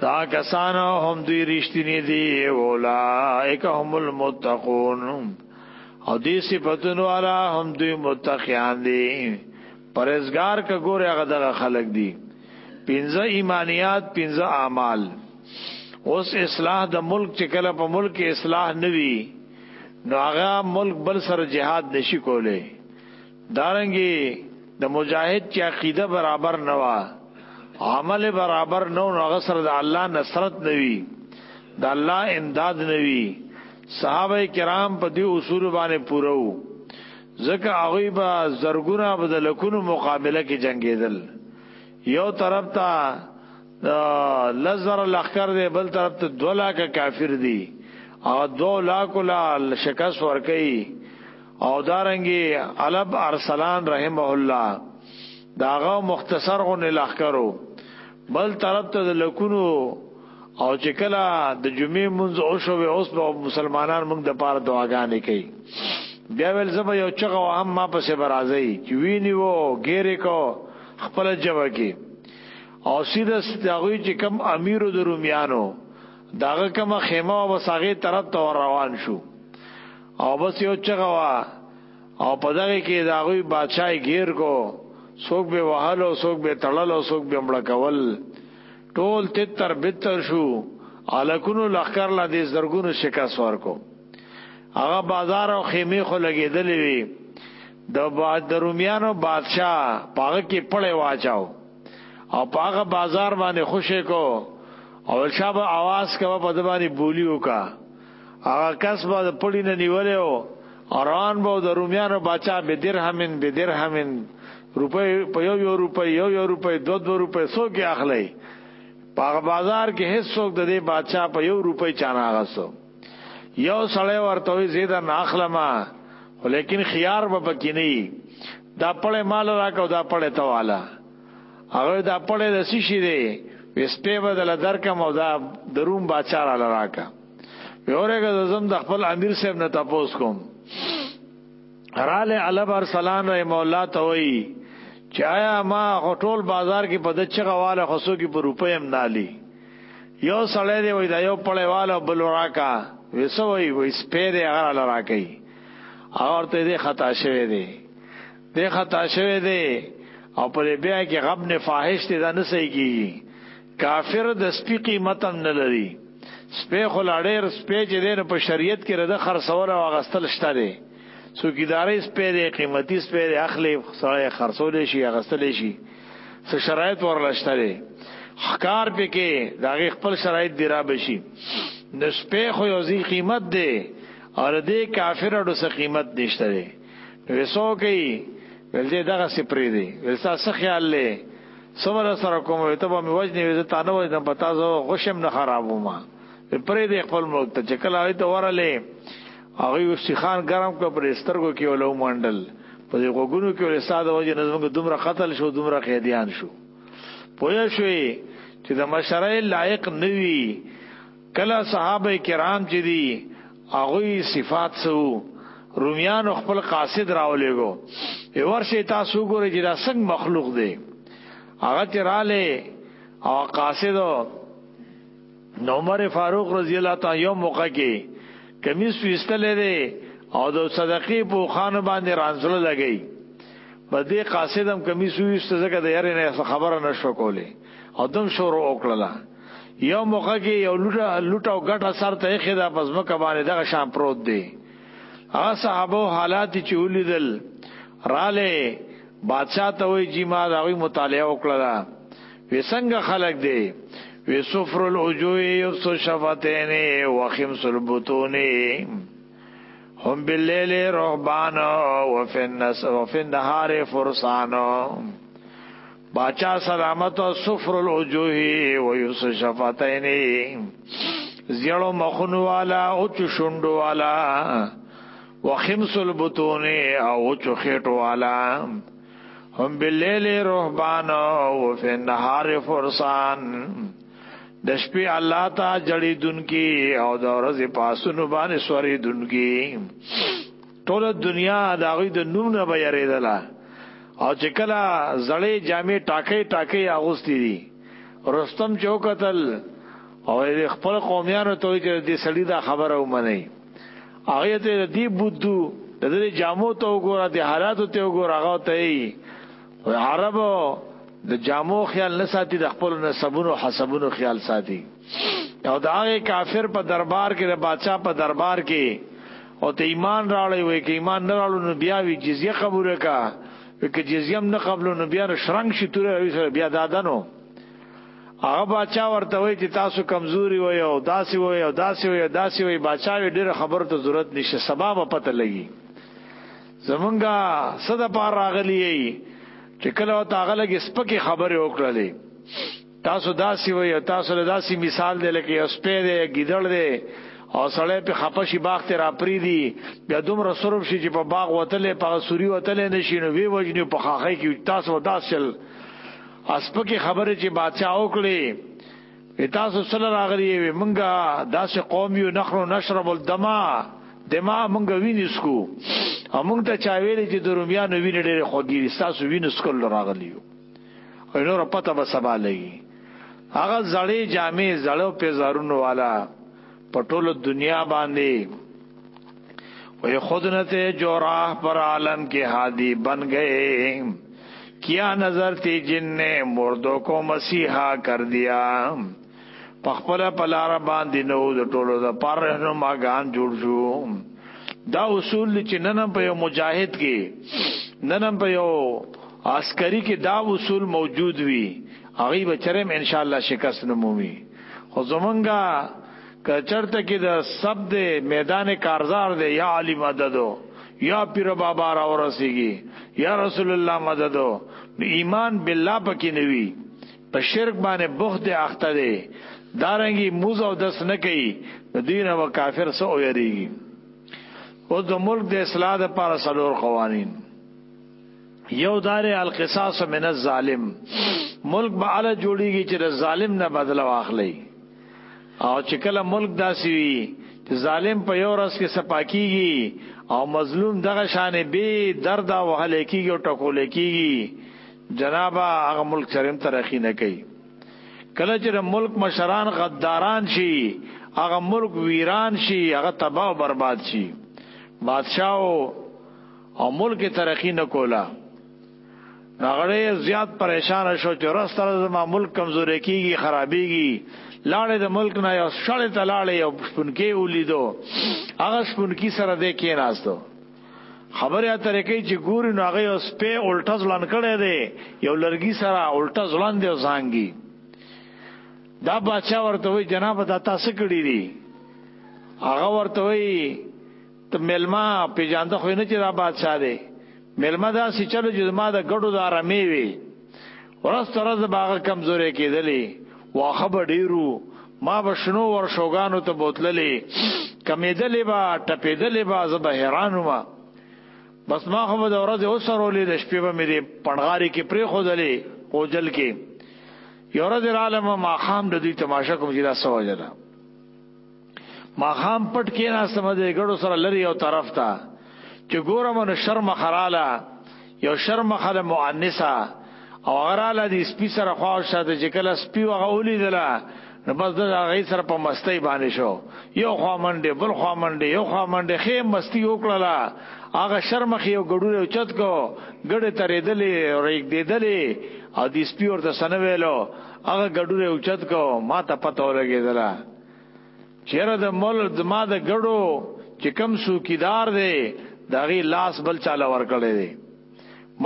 Speaker 1: دا کسان هم دوی رښتینی دي اولائک هم المتقون او دې صفاتونو والا هم دوی متقیان دي پرهیزګار کا ګوره هغه دغه خلق دي پنځه ایمانیات پنځه اعمال اوس اصلاح د ملک چې کله په ملک اصلاح نوي نو هغه ملک بل سره جهاد نشي کولی دارنګي د مجاهد چې عقیده برابر نه و عمل برابر نه نو غسر د الله نصرت نوي د الله امداد نوي صحابه کرام په دې اصول باندې پوره وو ځکه هغه به زرګونه به د لکونو مقابله کې جنگیدل یو طرف ته لزر لخر دی بل طرف ته دولا کا کافر دی او دو لاکو لا شکست ورکي او دارنګي علب ارسلان رحمه الله داغه مختصر غو نه لخرو بل طرف ته د لکونو او چې کله د جمعې منځ او شو اوس به مسلمانان موږ د پاره دعاګانې کوي بیا ول زب یو چغه هم ما پسې برازي چې ویني وو ګیره کو خپل جوه کې او سیده ستغوی چې کم امیر د رومیانو داغه کما خیمه او ساغه طرف ته روان شو او بس یو چغه وا او په دغه کې دا غوي بادشاہ غیر کو څوک به وهل او څوک به تړل او څوک به مړ کول ټول تتر بتر شو الکونو لخر لا دې زرګونو شکاس ورکو هغه بازار او خیمه خو لګېدلې وي د بعد رومیانو بادشاہ پاغه کې پړې واچاو او پاغه بازار باندې خوشې کو او شابه आवाज کوا په دبانې بولی وکا هغه کس به د پړی نه نیولې او اران به د رومیانو بچا به درهمن به درهمن روپۍ په یو یو روپۍ یو یو روپۍ دو دو روپۍ سو کې اخلي په بازار کې هیڅ څوک د دې بچا په یو روپۍ چانه اغسو یو سړی ورته وي زیاده نه اخلمه ولیکن خيار به پکې نه دا پړې مال راکاو دا پړې تواله هغه دا پړې د سشي دی وسپې بدل درکم او دا دروم باچار لراکه یورګه زم د خپل امیر صاحب نه تاسو کوم رااله علب ارسلان رحم الله توي چې آیا ما هټول بازار کې په دچ غواله خصو کې په روپې هم نالي یو سړی دی وای دا یو پړېواله بل راکا وسو وای وای سپې دی هغه لراکې اور ته دې خطا شوه دی دې خطا شوه دی او پر بیا کې غب نه فاحش دی دا نه صحیح کیږي کافر د سپی قیمت هم نه لري سپی خو لا ډېر سپی چې دی نو په شریعت کې رده خرڅول او اغستل شته دی څوکیدارې سپی دی قیمتي سپی دی اخلي سړی خرڅولی شي اغستلی شي څه شرایط ورله شته دی ښکار پې کې د هغې خپل شرایط دی را بشي نو سپی خو یو ځای قیمت دی او د دې کافر اډو څه قیمت نشته دی نو څوک یې ولدې دغه سپری دی ولسا څه خیال لې سمره سره کوم وي ته به مې وجنې وي زه تا نه وجنم په تا زه غشم نه خرابو ما پرې دې خپل ملک ته چې کله هغوی ته ورلې هغوی یو سیخان ګرم کړ پرې سترګو کې ولو منډل په دې غوګونو کې ولې ساده وجه نه زموږ دومره قتل شو دومره قیدیان شو پوه شوې چې د مشرۍ لایق نه وي کله صحابه کرام چې دي هغوی صفات څه وو رومیانو خپل قاصد راولېږو یې ورشئ تاسو وګورئ چې دا څنګه مخلوق دی هغه چې رالی او قاصد نو عمر فاروق رضی الله تعالی یو موقع کې کمیس ویستلې دی او د صدقې په خان باندې رانځله لګی په دې قاصدم کمیس ویست زګه د یاري نه خبره نشو کولې او دم شروع وکړه یو موقع کې یو لوټه لوټه او ګټه سر ته یې خدا پس مکه باندې دغه شان پروت دی هغه صحابه حالات چې ولیدل رااله بادشاہ ته وی چې ما دا وی مطالعه وکړه وی څنګه خلق دی وی صفر الوجوه یفس شفتین وخمس البطون هم باللیل رهبان وفي النهار فرسان باچا سلامت صفر الوجوه ويس شفتين زيړو مخونو والا او چشوندو والا وخمس البطون او چخيټو والا هم بالليل رهبان او في النهار فرسان د شپې الله تا جړې دن کې او د ورځې پاسونو باندې سورې دن کې ټوله دنیا د هغوی د نوم نه به یریدله او چې کله زړې جامې ټاکې ټاکې اغوستې دي رستم چې وکتل او د خپل قومیانو ته چې د سړي دا خبره ومني هغه ته د دې بودو د دې جامو ته وګوره د حالاتو ته وګوره هغه ته یې عربو د جامو خیال نه ساتي د خپل نسبونو حسبونو خیال ساتي او دا هغه کافر په دربار کې د بادشاہ په دربار کې او ته ایمان راړی وای که ایمان نه راړو نو بیا وی جزیه قبول کا که جزیه نه قبول نو بیا نو شرنګ شي تور وی سره بیا دادنو هغه بچا ورته وای چې تاسو کمزوري وای او داسي وای او داسي وای داسي وای بچا وی ډیره خبره ته ضرورت نشي سبب پته لګي زمونږه صد پار راغلی چې کله او تاغله کې سپکه خبره وکړلې تاسو داسي وي تاسو له داسي مثال دی لکه یو سپی دی ګیدړ دی او سړی په خپشي باغ ته را پری دی بیا دومره سرب شي چې په باغ وتلې په سوري وتلې نشي نو وی وجنی په خاخې کې تاسو داسل اسپکه خبره چې بادشاہ وکړي تاسو سره راغلی وي مونږه داسې قوم یو نخرو نشرب الدما دما مونږه وینې سکو او مونږ ته چا ویلې چې درومیانو وینې ډېر خوګيري تاسو وینې سکول راغلی یو او نور پته به سبا لګي هغه زړې جامې زړو پیزارونو والا په ټوله دنیا باندې وې خودنه ته جوراه پر عالم کې هادي بن گئے کیا نظر تی جن نے مردوں کو مسیحا کر دیا په خپل په لار باندې نو د ټولو د پر نو ماګان جوړ شو دا اصول چې نن په یو مجاهد کې نن په یو عسکری کې دا اصول موجود وي هغه به چرم ان شاء الله شکست نمومي خو زمونږه کچرته کې د سب د میدان کارزار دی یا علی مددو یا پیر بابا را ورسیږي یا رسول الله مددو ایمان بالله پکې نوي په شرک باندې بوخت دی اخته دی دارنګي موز او دس نه کوي د دوی نه کافر سو او یریږي او د ملک د اصلاح لپاره څلور قوانین یو دار القصاص من الظالم ملک به اله جوړیږي چې د ظالم نه بدل واخلي او چې کله ملک داسي وي چې ظالم په یو ورځ کې سپاکیږي او مظلوم دغه شان به درد او هله کیږي او ټکول کیږي جناب هغه ملک چرم ترقی نه کوي کله چې ملک مشران غداران شي هغه ملک ویران شي هغه تباہ او برباد شي بادشاہ او ملک ترقی نه کولا نغړې زیات پریشان شو چې ورځ تر ورځې ما ملک کمزوري کیږي خرابيږي لاړې د ملک نه یو شړې ته لاړې یو شپونکې ولیدو هغه شپونکې سره دې کېناستو خبره اترې کوي چې ګوري نو هغه اوس په الټا ځلان کړي دی یو لرګي سره الټا ځلان دی زانګي دا بچا ورته وي جناب دا تاسو کړی دی هغه ورته وي ته ملما پیجانده خو نه چې دا بادشاہ دی ملما دا سې چلو چې ما دا ګړو دا رمې وي ورځ تر ورځ به هغه کمزورې کېدلې واخه به ډېرو ما به شنو ورشوګانو ته بوتللې کمېدلې به ټپېدلې به زه به حیران وم بس ما خو به د ورځې وسرولې د شپې به مې دې پړغاري کې پرې خودلې اوجل کې یو ورځ رالم ما خام د دوی تماشه کوم چې دا سوجله ما خام پټ کې نه سم دې ګړو سره لري او طرف ته چې ګورم نو شرم خراله یو شرم خله مؤنثه او غراله دې سپي سره خوا شاته چې کله سپي وغه ولیدله نو بس د هغه سره په مستی باندې شو یو خوا منډه بل خوا منډه یو خوا منډه خې مستی وکړه هغه شرم خې یو ګډو یو چت کو ګډه ترې دلې او ریګ دې دلې او دې سپي ورته سنویلو هغه ګډو یو چت کو ما ته پته ولګېدله چیرې د مول د ما د ګړو چې کم سوکیدار دی دا غي لاس بل چاله ور کړی دی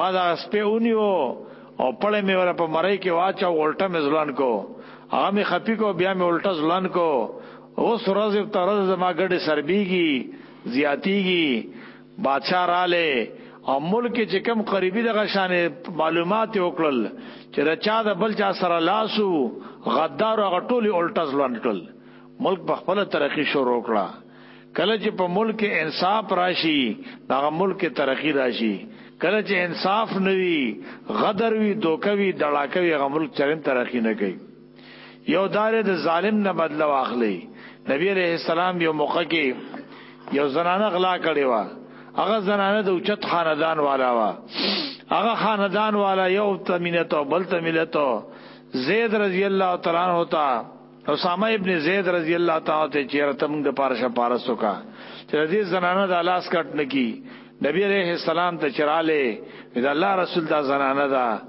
Speaker 1: ما دا سپېونیو او پړې مې ور په مړی کې واچا ولټه مې ځلان کو هغه مې خپي کو بیا مې ولټه ځلان کو اوس ورځ تر ورځ ما ګډه سربيږي زیاتیږي بادشاه رالی او ملک کې چې کوم قریبي دغه شان معلومات وکړل چې د چا د بل چا سره لاسو غدار او غټولي الټز لاند کړل ملک په خپل ترقی شروع کړه کله چې په ملک انصاف راشي دا ملک ترقی راشي کله چې انصاف نوي غدر وي دوکوي دړاکوي غ ملک چرم ترقی نه کوي یو دار د ظالم نه بدلا واخلي نبی عليه السلام یو موقع کې یو زنانه غلا کړې و هغه زنانه د اوچت خاندان والا و هغه خاندان والا یو تمینته بل تمینته زید رضی الله تعالی عنہ ہوتا اسامه ابن زید رضی الله تعالی ته چیرې تم د پارشه پارسو کا چې دې زنانه د لاس کټ نکی نبی عليه السلام ته چراله د الله رسول دا زنانه ده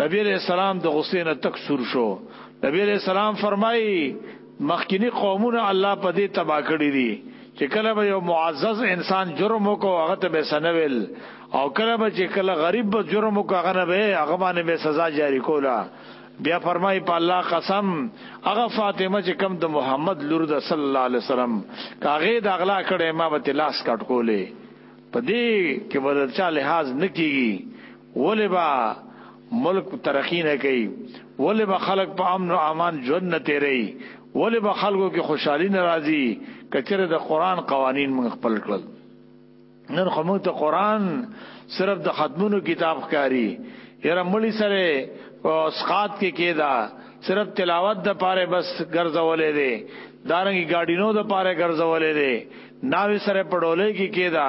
Speaker 1: نبی علیہ السلام د غصې نه تک سور شو نبی علیہ السلام فرمایي مخکینی قومونه الله په دې تبا کړی دي چې کله به یو معزز انسان جرم وکړو هغه ته به سنویل او کله به چې کله غریب به جرم وکړو هغه نه به هغه باندې به سزا جاری کوله بیا فرمای په الله قسم هغه فاطمه چې کم د محمد لور د صلی الله علیه وسلم کاغه د اغلا کړه ما به لاس کټ کولې په دې کې بدل چا لحاظ نکېږي ولې به ملک ترقی نه کوي ولې به خلک په امن او امان ژوند نه تیری ولې به خلکو کې خوشحالي نه راځي کچره د قران قوانین موږ خپل کړل نن خو موږ ته قران صرف د ختمونو کتاب ښکاری یره مړی سره اسقات کې کېدا صرف تلاوت د پاره بس ګرځولې دي دارنګي ګاډینو د پاره ګرځولې دي ناوي سره پړولې کې کېدا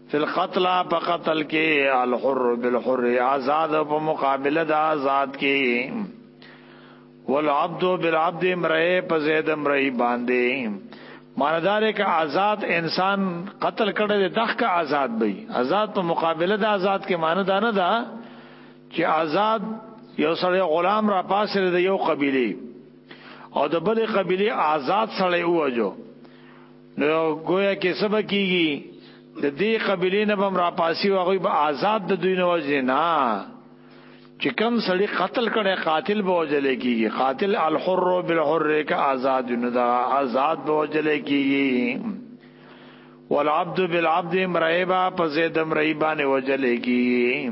Speaker 1: فی القتل په قتل کې الحر بالحر آزاد په مقابله د آزاد کې والعبد بالعبد امرئ په زید امرئ باندې ماندار ک آزاد انسان قتل کړي د دغه ک آزاد وي آزاد په مقابله د آزاد کې معنی دا نه ده چې آزاد یو سړی غلام را پاسره د یو قبيله او د بلې قبيله آزاد سړی ووجو نو گویا کې سب کیږي د دې قبيله نه بم را پاسي او غوي به آزاد د دوی نه وځي نه چې کم سړی قتل کړي قاتل به وجل کیږي قاتل الحر بالحر ک آزاد نه دا آزاد به وجل کیږي والعبد بالعبد مرعبا پزید مرعبا نه وجل کیږي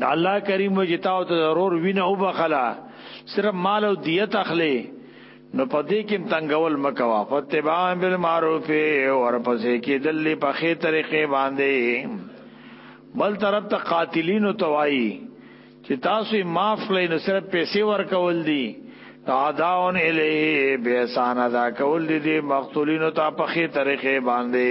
Speaker 1: دا الله کریم وجه تا او ته ضرور وینه او بخلا صرف مال او دیت اخلي نو پدې کې تنگول مکوا فتباع بالمعروف اور پسې کې دلې په خې طریقې باندې بل طرف ته قاتلین او توای چې تاسو معاف کړئ نو صرف پیسې ورکول دي تعداون الیه به احسان ادا کول دي مقتولین ته په خې طریقې باندې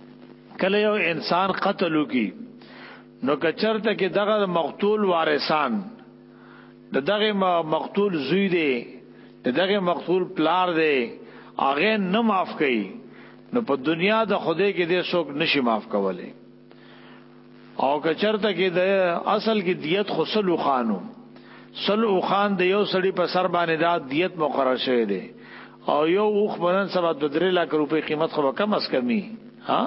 Speaker 1: کله یو انسان قتل وکي نو کچرته کې دغه مقتول وارثان د دغه مقتول زوی دی د دغه مقتول پلار دی هغه نه معاف کړي نو په دنیا د خوده کې دې څوک نشي معاف کولای او کچرته کې د اصل کې دیت خو سلو خانو سلو خان د یو سړی په سر باندې دا دیت مقرر شوی دی او یو اوخ بنن سبا د 3 لک روپۍ قیمت خو کم اس کمی ها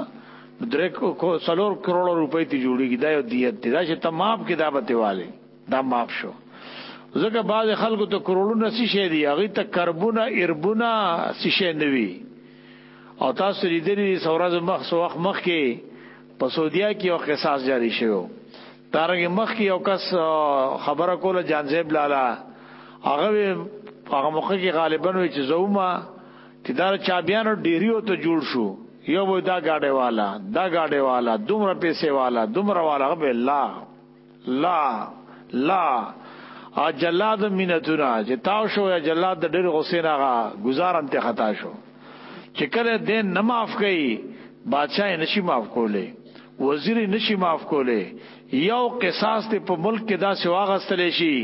Speaker 1: درې کو سلور کروڑ روپۍ ته جوړیږي دا یو دیت دی دا چې تمام کې دا بته والي دا معاف شو ځکه بعض خلکو ته کروڑونه سي شي دي هغه ته کربونه اربونه سي شي نه وي او تاسو لیدلی سورز مخ سو وخت مخ کې په سعودیا کې یو قصاص جاری شوی دارنګ مخ کې یو کس خبره کوله جان زیب لالا هغه هغه مخ کې غالبا وی چې زوما چې دا چابیانو ډیریو ته جوړ شو یو وای دا گاډه والا دا گاډه والا دومره پیسې والا دومره والا به الله لا لا او جلاد مینتونه چې تاو شو یا جلاد د ډېر غصې نه غا گزارم ته خطا شو چې کله دې نه معاف کړي بادشاہ نشي معاف کوله وزیر نشي معاف کوله یو قصاص ته په ملک کې دا سوا غستل شي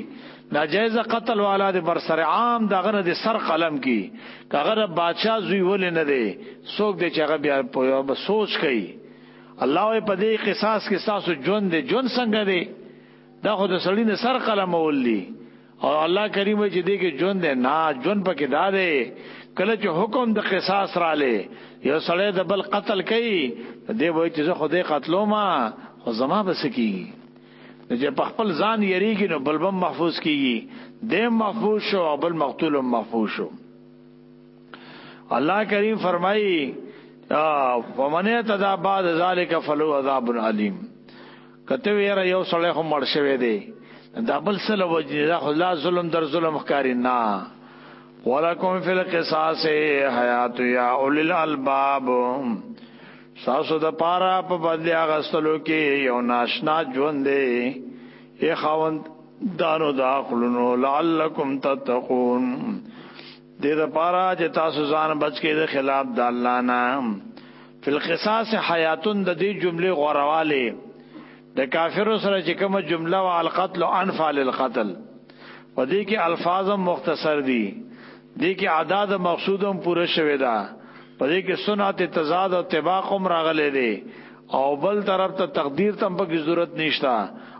Speaker 1: ناجایز قتل والا د بر سر عام دغه نه د سر قلم کی کغه بادشاہ زوی ول نه دی سوک د چغه بیا په سوچ کوي الله په دې قصاص کې تاسو ژوند دې ژوند څنګه دی دا خو د سړی نه سر قلم ولي او الله کریم چې دې کې ژوند دی نه ژوند پکې دا دی کله چې حکم د قصاص را لې یو سړی د بل قتل کوي دې وایي چې زه خو دې قتلو ما خو زما بس کی چې په خپل ځان یریږي نو بلبم محفوظ کیږي دیم محفوظ شو او بل مقتول محفوظ شو الله کریم فرمایي فمن تدا بعد ذالک فلو عذاب الیم کته ویره یو سړی هم مړ شوی دی دا بل سره وجنی دا خلا ظلم در ظلم ښکاری نه ولکم فی القصاص حیات یا اول الالباب ساسو د پارا په بدلی اغستلو کې یو ناشنا ژوند دی ای خاوند دانو داخلونو لعلکم تتقون دې د پاره چې تاسو ځان بچ کې د خلاف د الله نه فل قصاص حیاتون د دې جملې غورواله د کافرو سره چې کومه جمله او القتل انفال القتل و دې کې الفاظ مختصر دي دې کې اعداد مقصودم پوره شوی دا په دې کې سنت تضاد او تباق هم راغلي دي او بل طرف ته تقدیر تم په ضرورت نشتا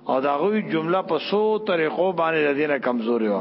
Speaker 1: او دا غوي جمله په سو طریقو باندې د دینه کمزوري و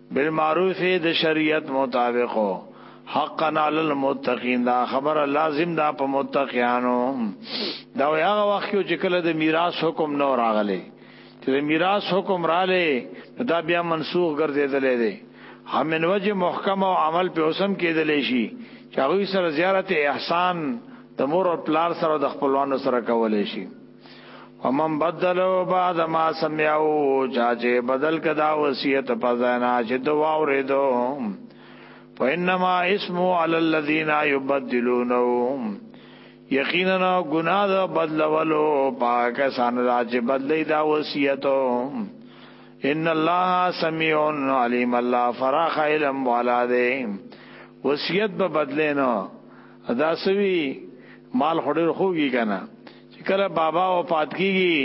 Speaker 1: بالمعروف د شریعت مطابق حقا علی المتقین دا خبر لازم دا په متقیانو دا هغه وخت کې چې کله د میراث حکم نو راغلی چې د میراث حکم رااله دا بیا منسوخ ګرځیدل دی همن وجه محکم او عمل په حسم کېدل شي چې هغه سره زیارت احسان د مور او پلار سره د خپلوانو سره کولای شي ومن بدلو بعد ما سمعو چاچه بدل کدا وصیت پزنا چې دو واوریدو فإنما اسمو علی الذین یبدلونه یقینا گناہ دا بدلولو پاک سان دا چې بدلی دا وصیتو ان الله سمیع علیم الله فراخ علم والا دے وصیت به بدلینو ادا سوي مال خوري خوږي کنه چې کله بابا وفات کیږي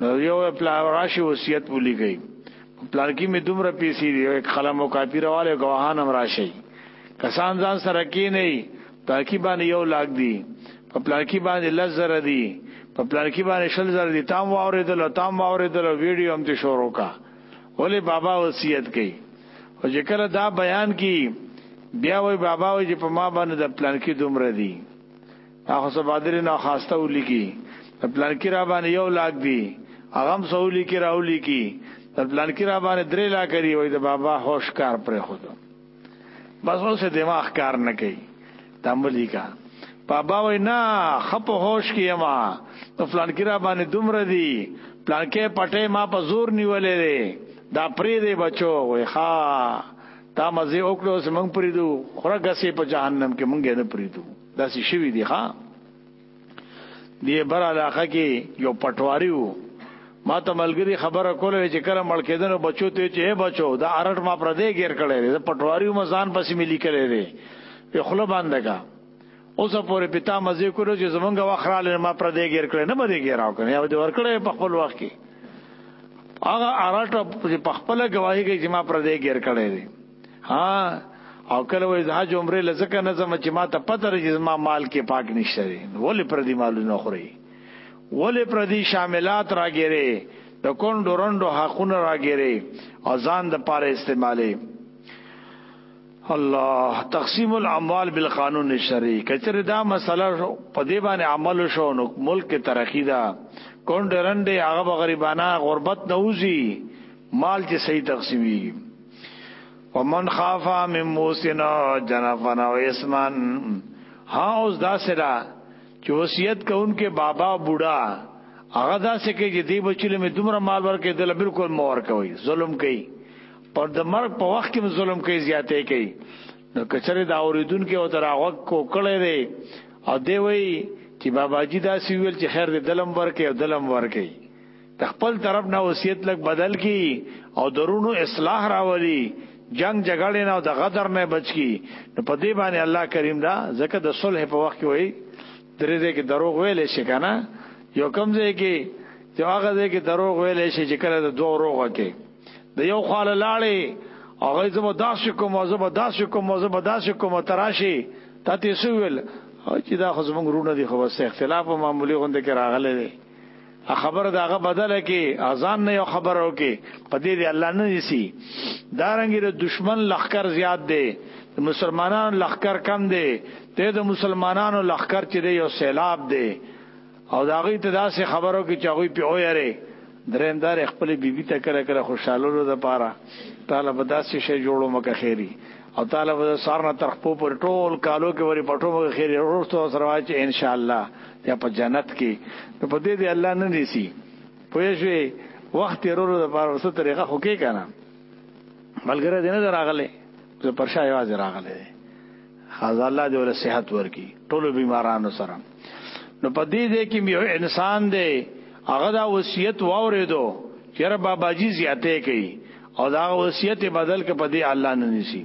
Speaker 1: نو یو پلا راشي وصیت ولي کوي پلان کې مې دومره پیسې دی یو قلم او کاپی راواله غواهان هم راشي کسان ځان سره کې نه تاکي باندې یو لاګ دی په پلان کې باندې لزر دی په پلان کې باندې شل زر دی تام واورېدل تام واورېدل ویډیو هم ته شروع کا ولې بابا وصیت کوي او چې کله دا بیان کی بیا وای بابا وای چې په ما باندې د پلان کې دومره دي هغه سبادر نه خواسته ولي کی د پلان کې را باندې یو لاک دی هغه هم سولي کې راولي کی د پلان کې را باندې درې لاک دی وای د بابا هوش کار پر خود بس اوس دماغ کار نه کوي تاملی کا بابا وای نه خپ هوش کیما نو فلان کرا باندې دومره دی پلان کې پټه ما په زور نیولې دی دا پری دی بچو وای ها تا مزه وکړو سم موږ پریدو خره غسه په جهنم کې مونږه نه پریدو دا څه شوی دی ها دی بر علاقه کې یو پټواری وو ما ته ملګری خبره کوله چې کله مړ کېدن بچو ته چې بچو دا ارټ ما پر دې غیر کړی دی پټواری مې ځان پسې ملي کړی دی په خله باندې کا اوس پورې پتا مزه کولو چې زمونږ واخراله ما پر دې غیر کړی نه باندې غیر او کنه یو دې ور کړی په خپل وخت کې هغه ارټ په خپل گواہی کې چې ما پر دې غیر کړی دی ها او کله وې د حج عمره لزکه نه زم چې ما ته پته رې چې ما مال کې پاک نشته دي ولې پر دې مالونه خوري ولې پر دې شاملات راګيري د کندو رندو حقونه راګيري او ځان د پاره استعمالي الله تقسیم الاموال بالقانون الشرعي کچره دا مسله په دې باندې عمل شو نو ملک ترقی دا کون ډرندې هغه غریبانا غربت نه وځي مال چې صحیح تقسیمیږي ومن خافا من موسنا جنفنا و اسمان ها اوس دا سره چې وصیت کوونکې بابا بوډا هغه دا سه کې چې دی بچله مې دومره مال ورکې دل بالکل مور کوي ظلم کوي پر د مرګ په وخت کې ظلم کوي زیاتې کوي نو کچره دا اوریدون کې او تر هغه کو کړې دی او دی وی چې بابا جی دا سی ویل چې خیر دې دلم ورکې او دلم ورکې د خپل طرف نه وصیت لک بدل کی او درونو اصلاح راولي جنگ جګړې نه او د غدر نه بچ کی نو په دې باندې الله کریم دا ځکه د صلح په وخت کې وایي درې دې کې دروغ ویلې شي کنه یو کم ځای کې چې هغه ځای کې دروغ ویلې شي چې کله د دوه روغه کې د یو خال لاړې هغه زما داس کوم او زما داس کوم او زما داس کوم تراشي تاسو ویل او چې دا خو زمونږ رونه دي خو بس اختلاف او معمولی غونډه کې راغلي دي خبر داغه بدله کې اذان نه یو خبر او کې په دې دی الله نه نسی دارنګ د دشمن لخر زیات دی مسلمانانو لخر کم دی ته د مسلمانانو لخر چې دی یو سیلاب دی او داغه ته داسې خبرو کې چاغوي په اوره دریم دار خپل بیبي ته کړه کړه خوشاله ورو د پاره طالب داسې شی جوړو مکه خیری او طالب سارنه تر خپل ټول کالو کې وری پټو مکه خیری ورسته سره واچ ان شاء الله یا په جنت کې نو په دې دې الله نه نیسی پوه شوې وخت یې ورو د پاره ورسره طریقه خو کې کنه ملګری دې نه دراغله زه پر شای واز راغله خاز الله دې ول صحت ورکی ټولو بیمارانو سره نو په دې دې کې یو انسان دی هغه دا وصیت واورېدو چې رب بابا جی زیاته کوي او دا وصیت بدل کې په دې الله نه نسی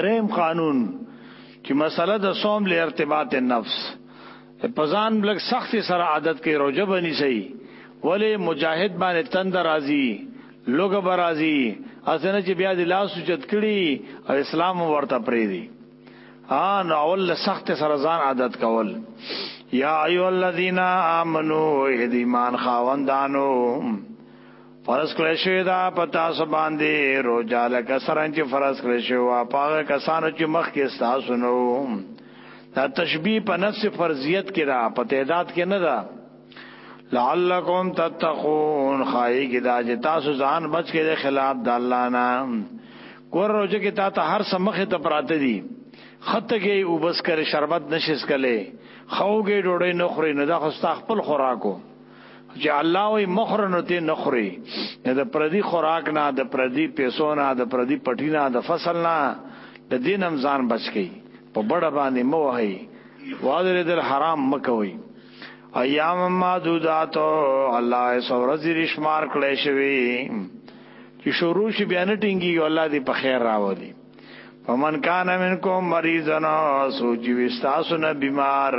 Speaker 1: دریم قانون چې مسله د صوم له ارتباط نفس په ځان بلک سخت سره عادت کې روزه بنی سي ولی مجاهد باندې تند راضي لوګ برازي اسنه چې بیا د لاس چت کړي او اسلام ورته پرې دي ان اول سخت سره ځان عادت کول یا ایو الذین آمنو اهدیمان خاوندانو فرض کړی شوی دا په تاسو باندې روزه لکه څنګه چې فرض کړی شوی وا پاغه کسانو چې مخ کې تاسو نو دا تشبیه په نفس فرضیت کې را په تعداد کې نه ده لعلکم تتقون خای کې دا چې تاسو ځان بچ کې خلاف د الله نه کور روزه کې تا ته هر سمخه ته پراته دي خطه کې وبس کر شربت نشس کله خوږه ډوډۍ نه خوري نه دا خو خپل خوراکو چې الله وي مخره نو ته نخري نه د پردي خوراک نه د پردي پیسو نه د پردي پټی نه د فصل نه د دین هم ځان بچ کی په بڑا باندې مو وهي وادر دل حرام مکوي ایام معدودات الله سور زری شمار کړي شوی چې شروع شي بیا نه ټینګي الله دې په خیر راوړي فمن کان منکم مریضنا سوچ وستاسو نه بیمار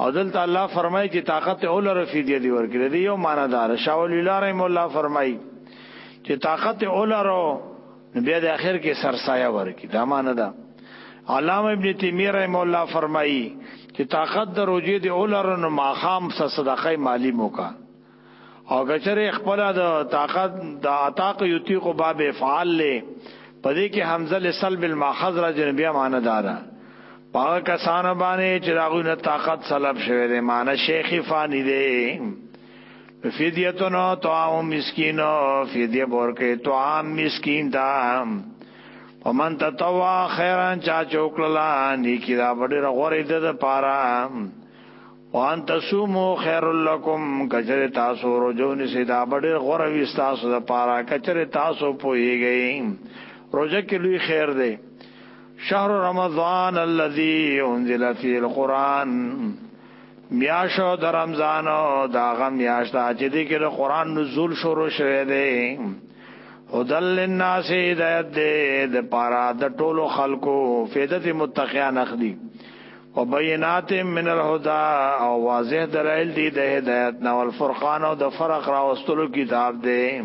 Speaker 1: او دلته الله فرمایي چې طاقت اول رفید دی ورکړي دی یو معنا دار شاول الله رحم الله فرمایي چې طاقت اول رو بیا د اخر کې سرسایه ورکړي دا معنا ده علامه ابن تیمیه رحم الله فرمایي چې طاقت د روزې دی اول رو نو ماخام صدقه مالی موکا او کچره خپل د طاقت د عتاق یتیق باب افعال له پدې کې حمزه لسلب الماخذ را جنبیا معنی دارا پاګه کسان باندې چې راغونه طاقت سلب شوی دی معنی شیخ فانی دی فدیتنا طعام مسکین فدیه ورکه طعام مسکین دا ومن تطوع خیرا چا چوکلا نیکی دا بډې غورې د پاره وان تسومو خیر لکم کچر تاسو رجو نسی دا بډیر غره وی تاسو د پاره کچر تاسو پوهیږئ روزه کې لوی خیر دی شهر رمضان الذي انزل فيه القرآن میاشو د رمضان او دا غم میاشتا چې دې کې د قرآن نزول شروع شوه دی هدل للناس هدایت دې د پارا د ټولو خلکو فیدت متقیان اخلي وبینات من الهدى او واضح دلائل دی د هدایت نو الفرقان او د فرق راوستلو کتاب دی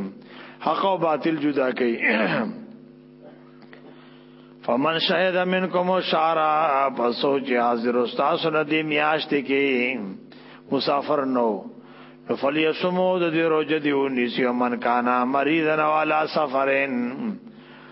Speaker 1: حق او باطل جدا کوي فمن شهد منکم شارا پسو چې حاضر استاد سره دی میاشت کې مسافر نو فلی سمو د دې روزه دی ونیسی من کانا مریضن والا سفرن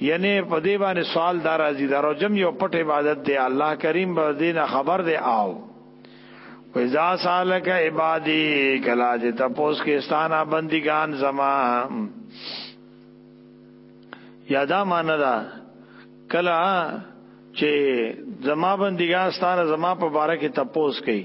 Speaker 1: یعنی په دې باندې سوال دار ازي دا رجم یو پټ عبادت دی الله کریم به دینه خبر دی آو وإذا سالک عبادی کلا چې تپوس کې ستانا بندگان زما یادا مان دا کلا چې زما بندگان ستانه زما په باره کې تپوس کوي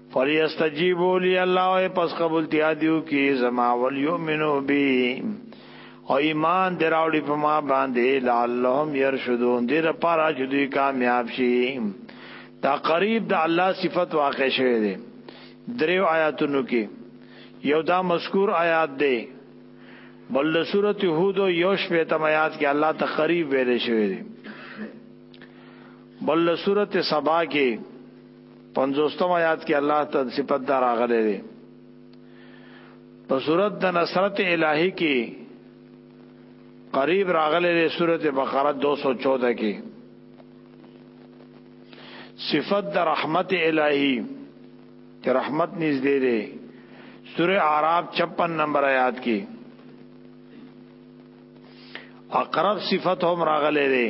Speaker 1: فلیستجیبو لی الله او پس قبولتیا دیو کی زما ولیؤمنو بی او ایمان دراوړي په ما باندې لعلهم يرشدون دې لپاره چې دوی کامیاب شي دا قریب د الله صفت واقع شوه دي دریو آیاتونو کې یو دا مذکور آیات دی بل د سورته هود او یوش په تم آیات کې الله ته قریب ویل شوی دی بل د سورته سبا کې پنځوستم آیات کې الله ته صفت دار راغلی دی په صورت د نصرت الهی کې قریب راغلی دی سورته بقره 214 کې صفت د رحمت الهی چې رحمت نږدې دی سوره اعراف 56 نمبر آیات کې اقرب صفت هم راغلي دي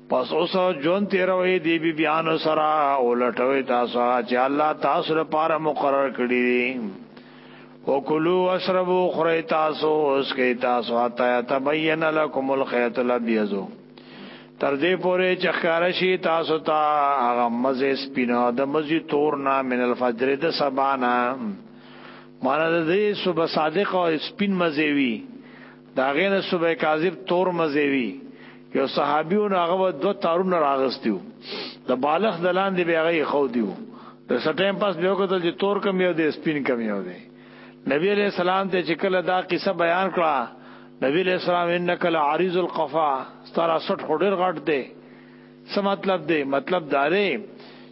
Speaker 1: پس اوس جون تیروي دی بی بیانو سره او لټوي تاسو چې الله تاسو لپاره مقرر کړی دی او کلو واشربو خری تاسو اوس کې تاسو حتا تبین لكم الخيط الابيض تر دې پورې چې ښکار شي تاسو ته هغه مزه سپینه د مزي تور نه من الفجر د سبانا مانه د دې صبح صادق او سپین مزه وی دا غینه صبح کاذب تور مزیوی یو صحابیو نه هغه دو تارون راغستیو د بالغ د لاندې به هغه خو دیو د سټیم پاس به وکړل چې تور کم یو دی سپین کم یو دی نبی علیہ السلام ته چې کله دا قصه بیان کړه نبی علیہ السلام انک لعریض القفا ستاره سټ خډر غټ دی څه مطلب دی؟ مطلب دا دی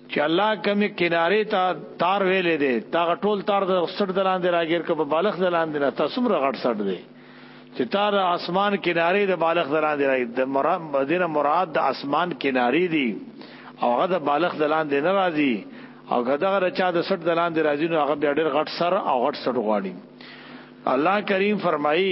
Speaker 1: چې الله کومې کنارې ته تار ویلې دی تا ټول تار د سټ دلاندې راګیر کړ په بالغ دلاندې نه تاسو څومره غټ سټ دی چې تا د اسمان کنارې د بالغ دلاندې راګیر د مراد دینه مراد د اسمان کنارې دی او هغه د بالغ دلاندې نه راځي او کداغه د چا د سټ دلاندې راځي نو هغه بیا ډېر غټ سر او غټ سټ غواړي الله کریم فرمایي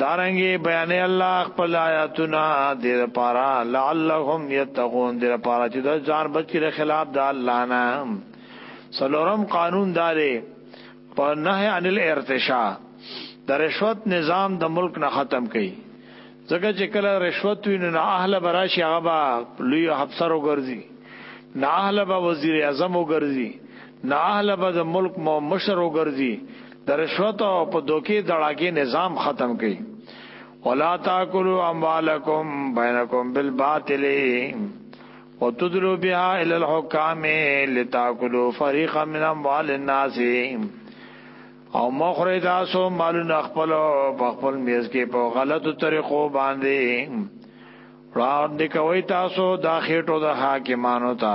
Speaker 1: دارنګي بیانې الله خپل آیاتونه د لپاره لعلهم یتقون د لپاره چې د ځان بچی له خلاف د الله نه سلورم قانون داري په نه عن الارتشا د رشوت نظام د ملک نه ختم کړي ځکه چې کله رشوت وي نو اهل براشي هغه لوی افسر وګرځي نه اهل به وزیر اعظم وګرځي نااهله به د ملک مو مشر وګرځي د رشوت او په دوکې دړاګې نظام ختم کړي ولا تاکلوا اموالکم بینکم بالباطل وتدلوا بها الى الحكام لتاكلوا فريقا من اموال الناس او مخره تاسو مالونه خپل په خپل میز کې په غلطو طریقو باندې وړاندې کوي تاسو دا خېټو د حاکمانو ته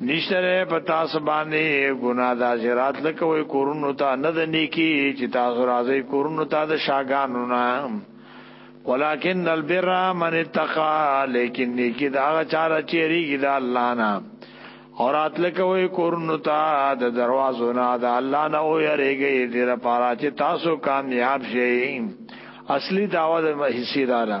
Speaker 1: نشتره په تاسو باندې ګناه د زیرات لکه وي کورونو ته نه د نیکی چې تاسو راځي کورونو ته د شاګانو نه ولکن البر من اتقا لیکن نیکی دا چاره چیریږي د الله نه اور اتلکه وي کورونو ته د دروازو نه د الله نه او یریږي د لپاره چې تاسو کامیاب شئ اصلي داوا د حصے دارا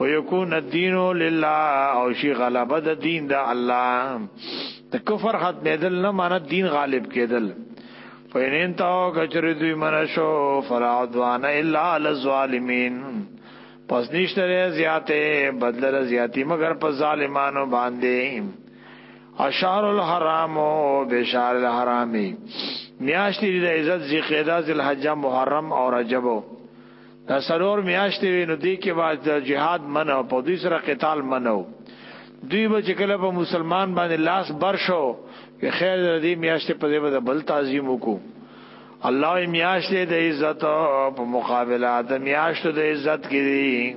Speaker 1: ويكون الدين لله او شي غلبه د دین د الله د کفر ختمېدل نه معنی دین غالب کېدل فین انتهو کچری دوی منشو فلا عدوان الا علی الظالمین پس نشتره زیاته بدلر زیاتی مگر په ظالمانو باندې اشار الحرام او بشار الحرامی میاشتې د عزت ذی قعده ذل حجه محرم او رجب دا سلور میاشتې وي نو دې کې باز د جهاد منع او په دوی سره قتال منع دوی به چې کله په مسلمان باندې لاس بر شو په خیر دې میاشتې په دې باندې بل تعظیم وکړو الله یې میاشتې د عزت په مقابله د میاشتو د عزت کې دي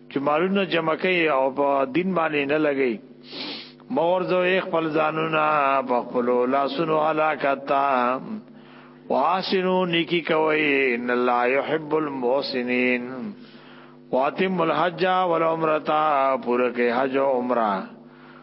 Speaker 1: چې مالونه جمع کوي او په دین باندې نه لګي مور زو خپل ځانونه په خپل لاسونو هلاکت واسنو نیکی کوي ان الله يحب المحسنين واتم الحج والعمره پوره کې حج او عمره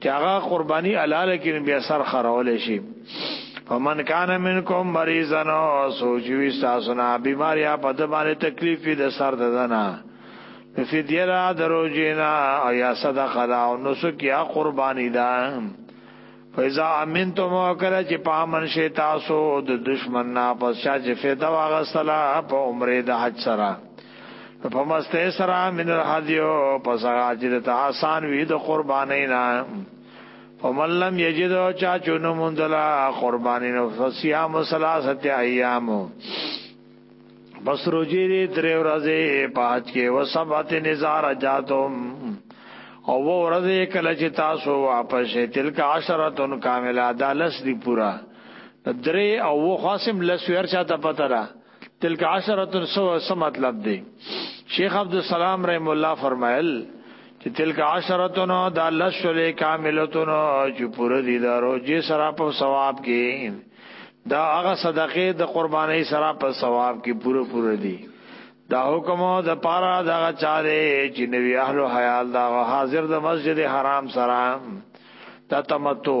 Speaker 1: چې هغه قرباني حلاله کړي بیا سر خرول شي فمن کان منکم مریضن او سوچوي تاسو نه بیماری په د باندې تکلیف دي سر ددنه فدیه را درو جینا او یا صدقه دا او نسک یا قربانی دا فیضا امین تو موکره چې پامن شي تاسو د دشمن نه پس چې فدا واغسلا په عمره د حج سره په مسته سره من الحدیو پس هغه چې د آسان وي د قربانۍ نه فمن لم یجد چا چونو مندلا قربانی نو فصیام ثلاثه ایام بس روجی دی درې ورځې پات کې وسبات نزار جاتم او و ورځې کله چې تاسو واپس شئ تلک عشرتن کامله دالس دی پورا درې او خاصم لس ور چاته پته را تلک عشرۃ سو سم مطلب دی شیخ عبد السلام رحم الله فرمایل چې تلک عشرۃ نو دا لشل کاملتون چې پوره دي دا روزي سره په ثواب کې دا هغه صدقه د قرباني سره په ثواب کې پوره پوره دي دا حکم د پارا دا چاره چې نوی اهل حیال دا حاضر د مسجد حرام سره دا تمتو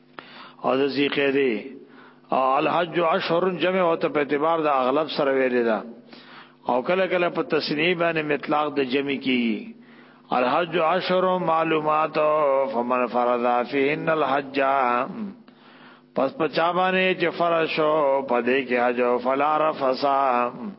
Speaker 1: او د ذی قعده او الحج اشهر جمع او ته په اعتبار د اغلب سره ویل دا او کله کله په تسنیه باندې مطلق د جمع کیږي الحج اشهر معلومات فمن فرض فيهن الحج پس پچا باندې چې فرض شو پدې کې حج فلا رفسا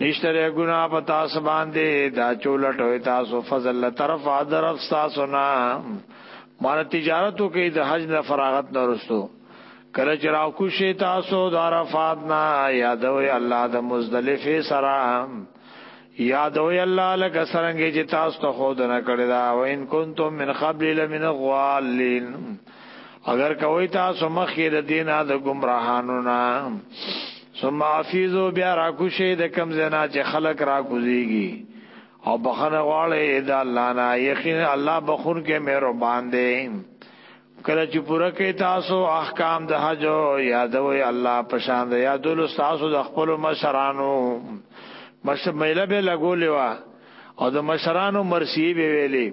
Speaker 1: نشتره گناه په تاسو باندې دا چولټوي تاسو فضل له طرف درف تاسو نه مال تجارتو کې د حج نه فراغت نه رسو کله چې راو کو شي تاسو د عرفات نه یادوي الله د مزدلفه سره یادوي الله لک سرنګي چې تاسو ته خود نه کړی دا وین کنتم من قبل لمن غوالین اگر کوي تاسو مخې د دینه د گمراهانو نه ثم افیزو بیا راکوشي د کم زنا چې خلق راکوزيږي او بخنه غواړي د الله نه یقین الله بخون کې مهربان دی کله چې پوره کې تاسو احکام د حج یادوي الله پشان دی یادول تاسو د خپل مشرانو مشه مېله به لګولې وا او د مشرانو مرسیه به ویلې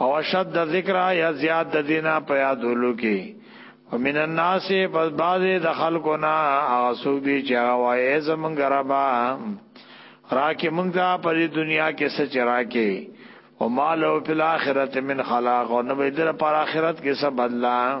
Speaker 1: او اشد د ذکر یا زیاد د دینه په یادولو کې ومن الناس پس بعض د خلکو نه هغه څوک دي چې هغه وایي زمونږ ربا راکې مونږ ته په دنیا کې څه چې راکې او مال او په آخرت من خلاق او نو به در پر آخرت کې څه بدلا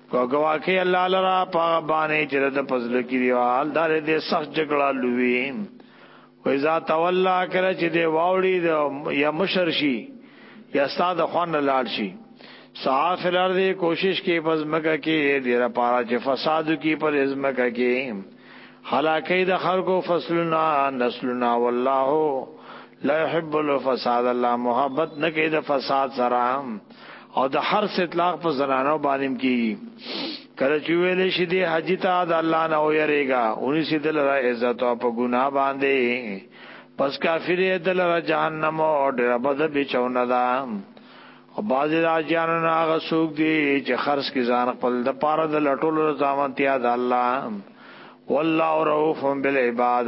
Speaker 1: کو گواکه الله لرا پاغه باندې چې د فضل کې دی حال دار دې سخت جګړه لوي و اذا تولى کړه چې دی واوړي یا مشر شي یا استاد خوان لاړ شي صاف الارض کوشش کې پس مکه کې دې را پاره چې فساد کې پر ازمکه کې حلاکه د خلکو فصلنا نسلنا والله لا يحب الفساد الله محبت نه کوي د فساد سره او د هر څه اطلاق په زنانو باندې کیږي کله چې ویل شي دی حج ته د الله نه ویریږي اونې سي دل را عزت او په ګناه باندې پس کافر دل را جهنم او ډېر بد بچونه ده او باز راجانو نه هغه سوق دي چې خرص کې ځان خپل د پاره د لټولو ځامتیا د الله والله رؤوف بالعباد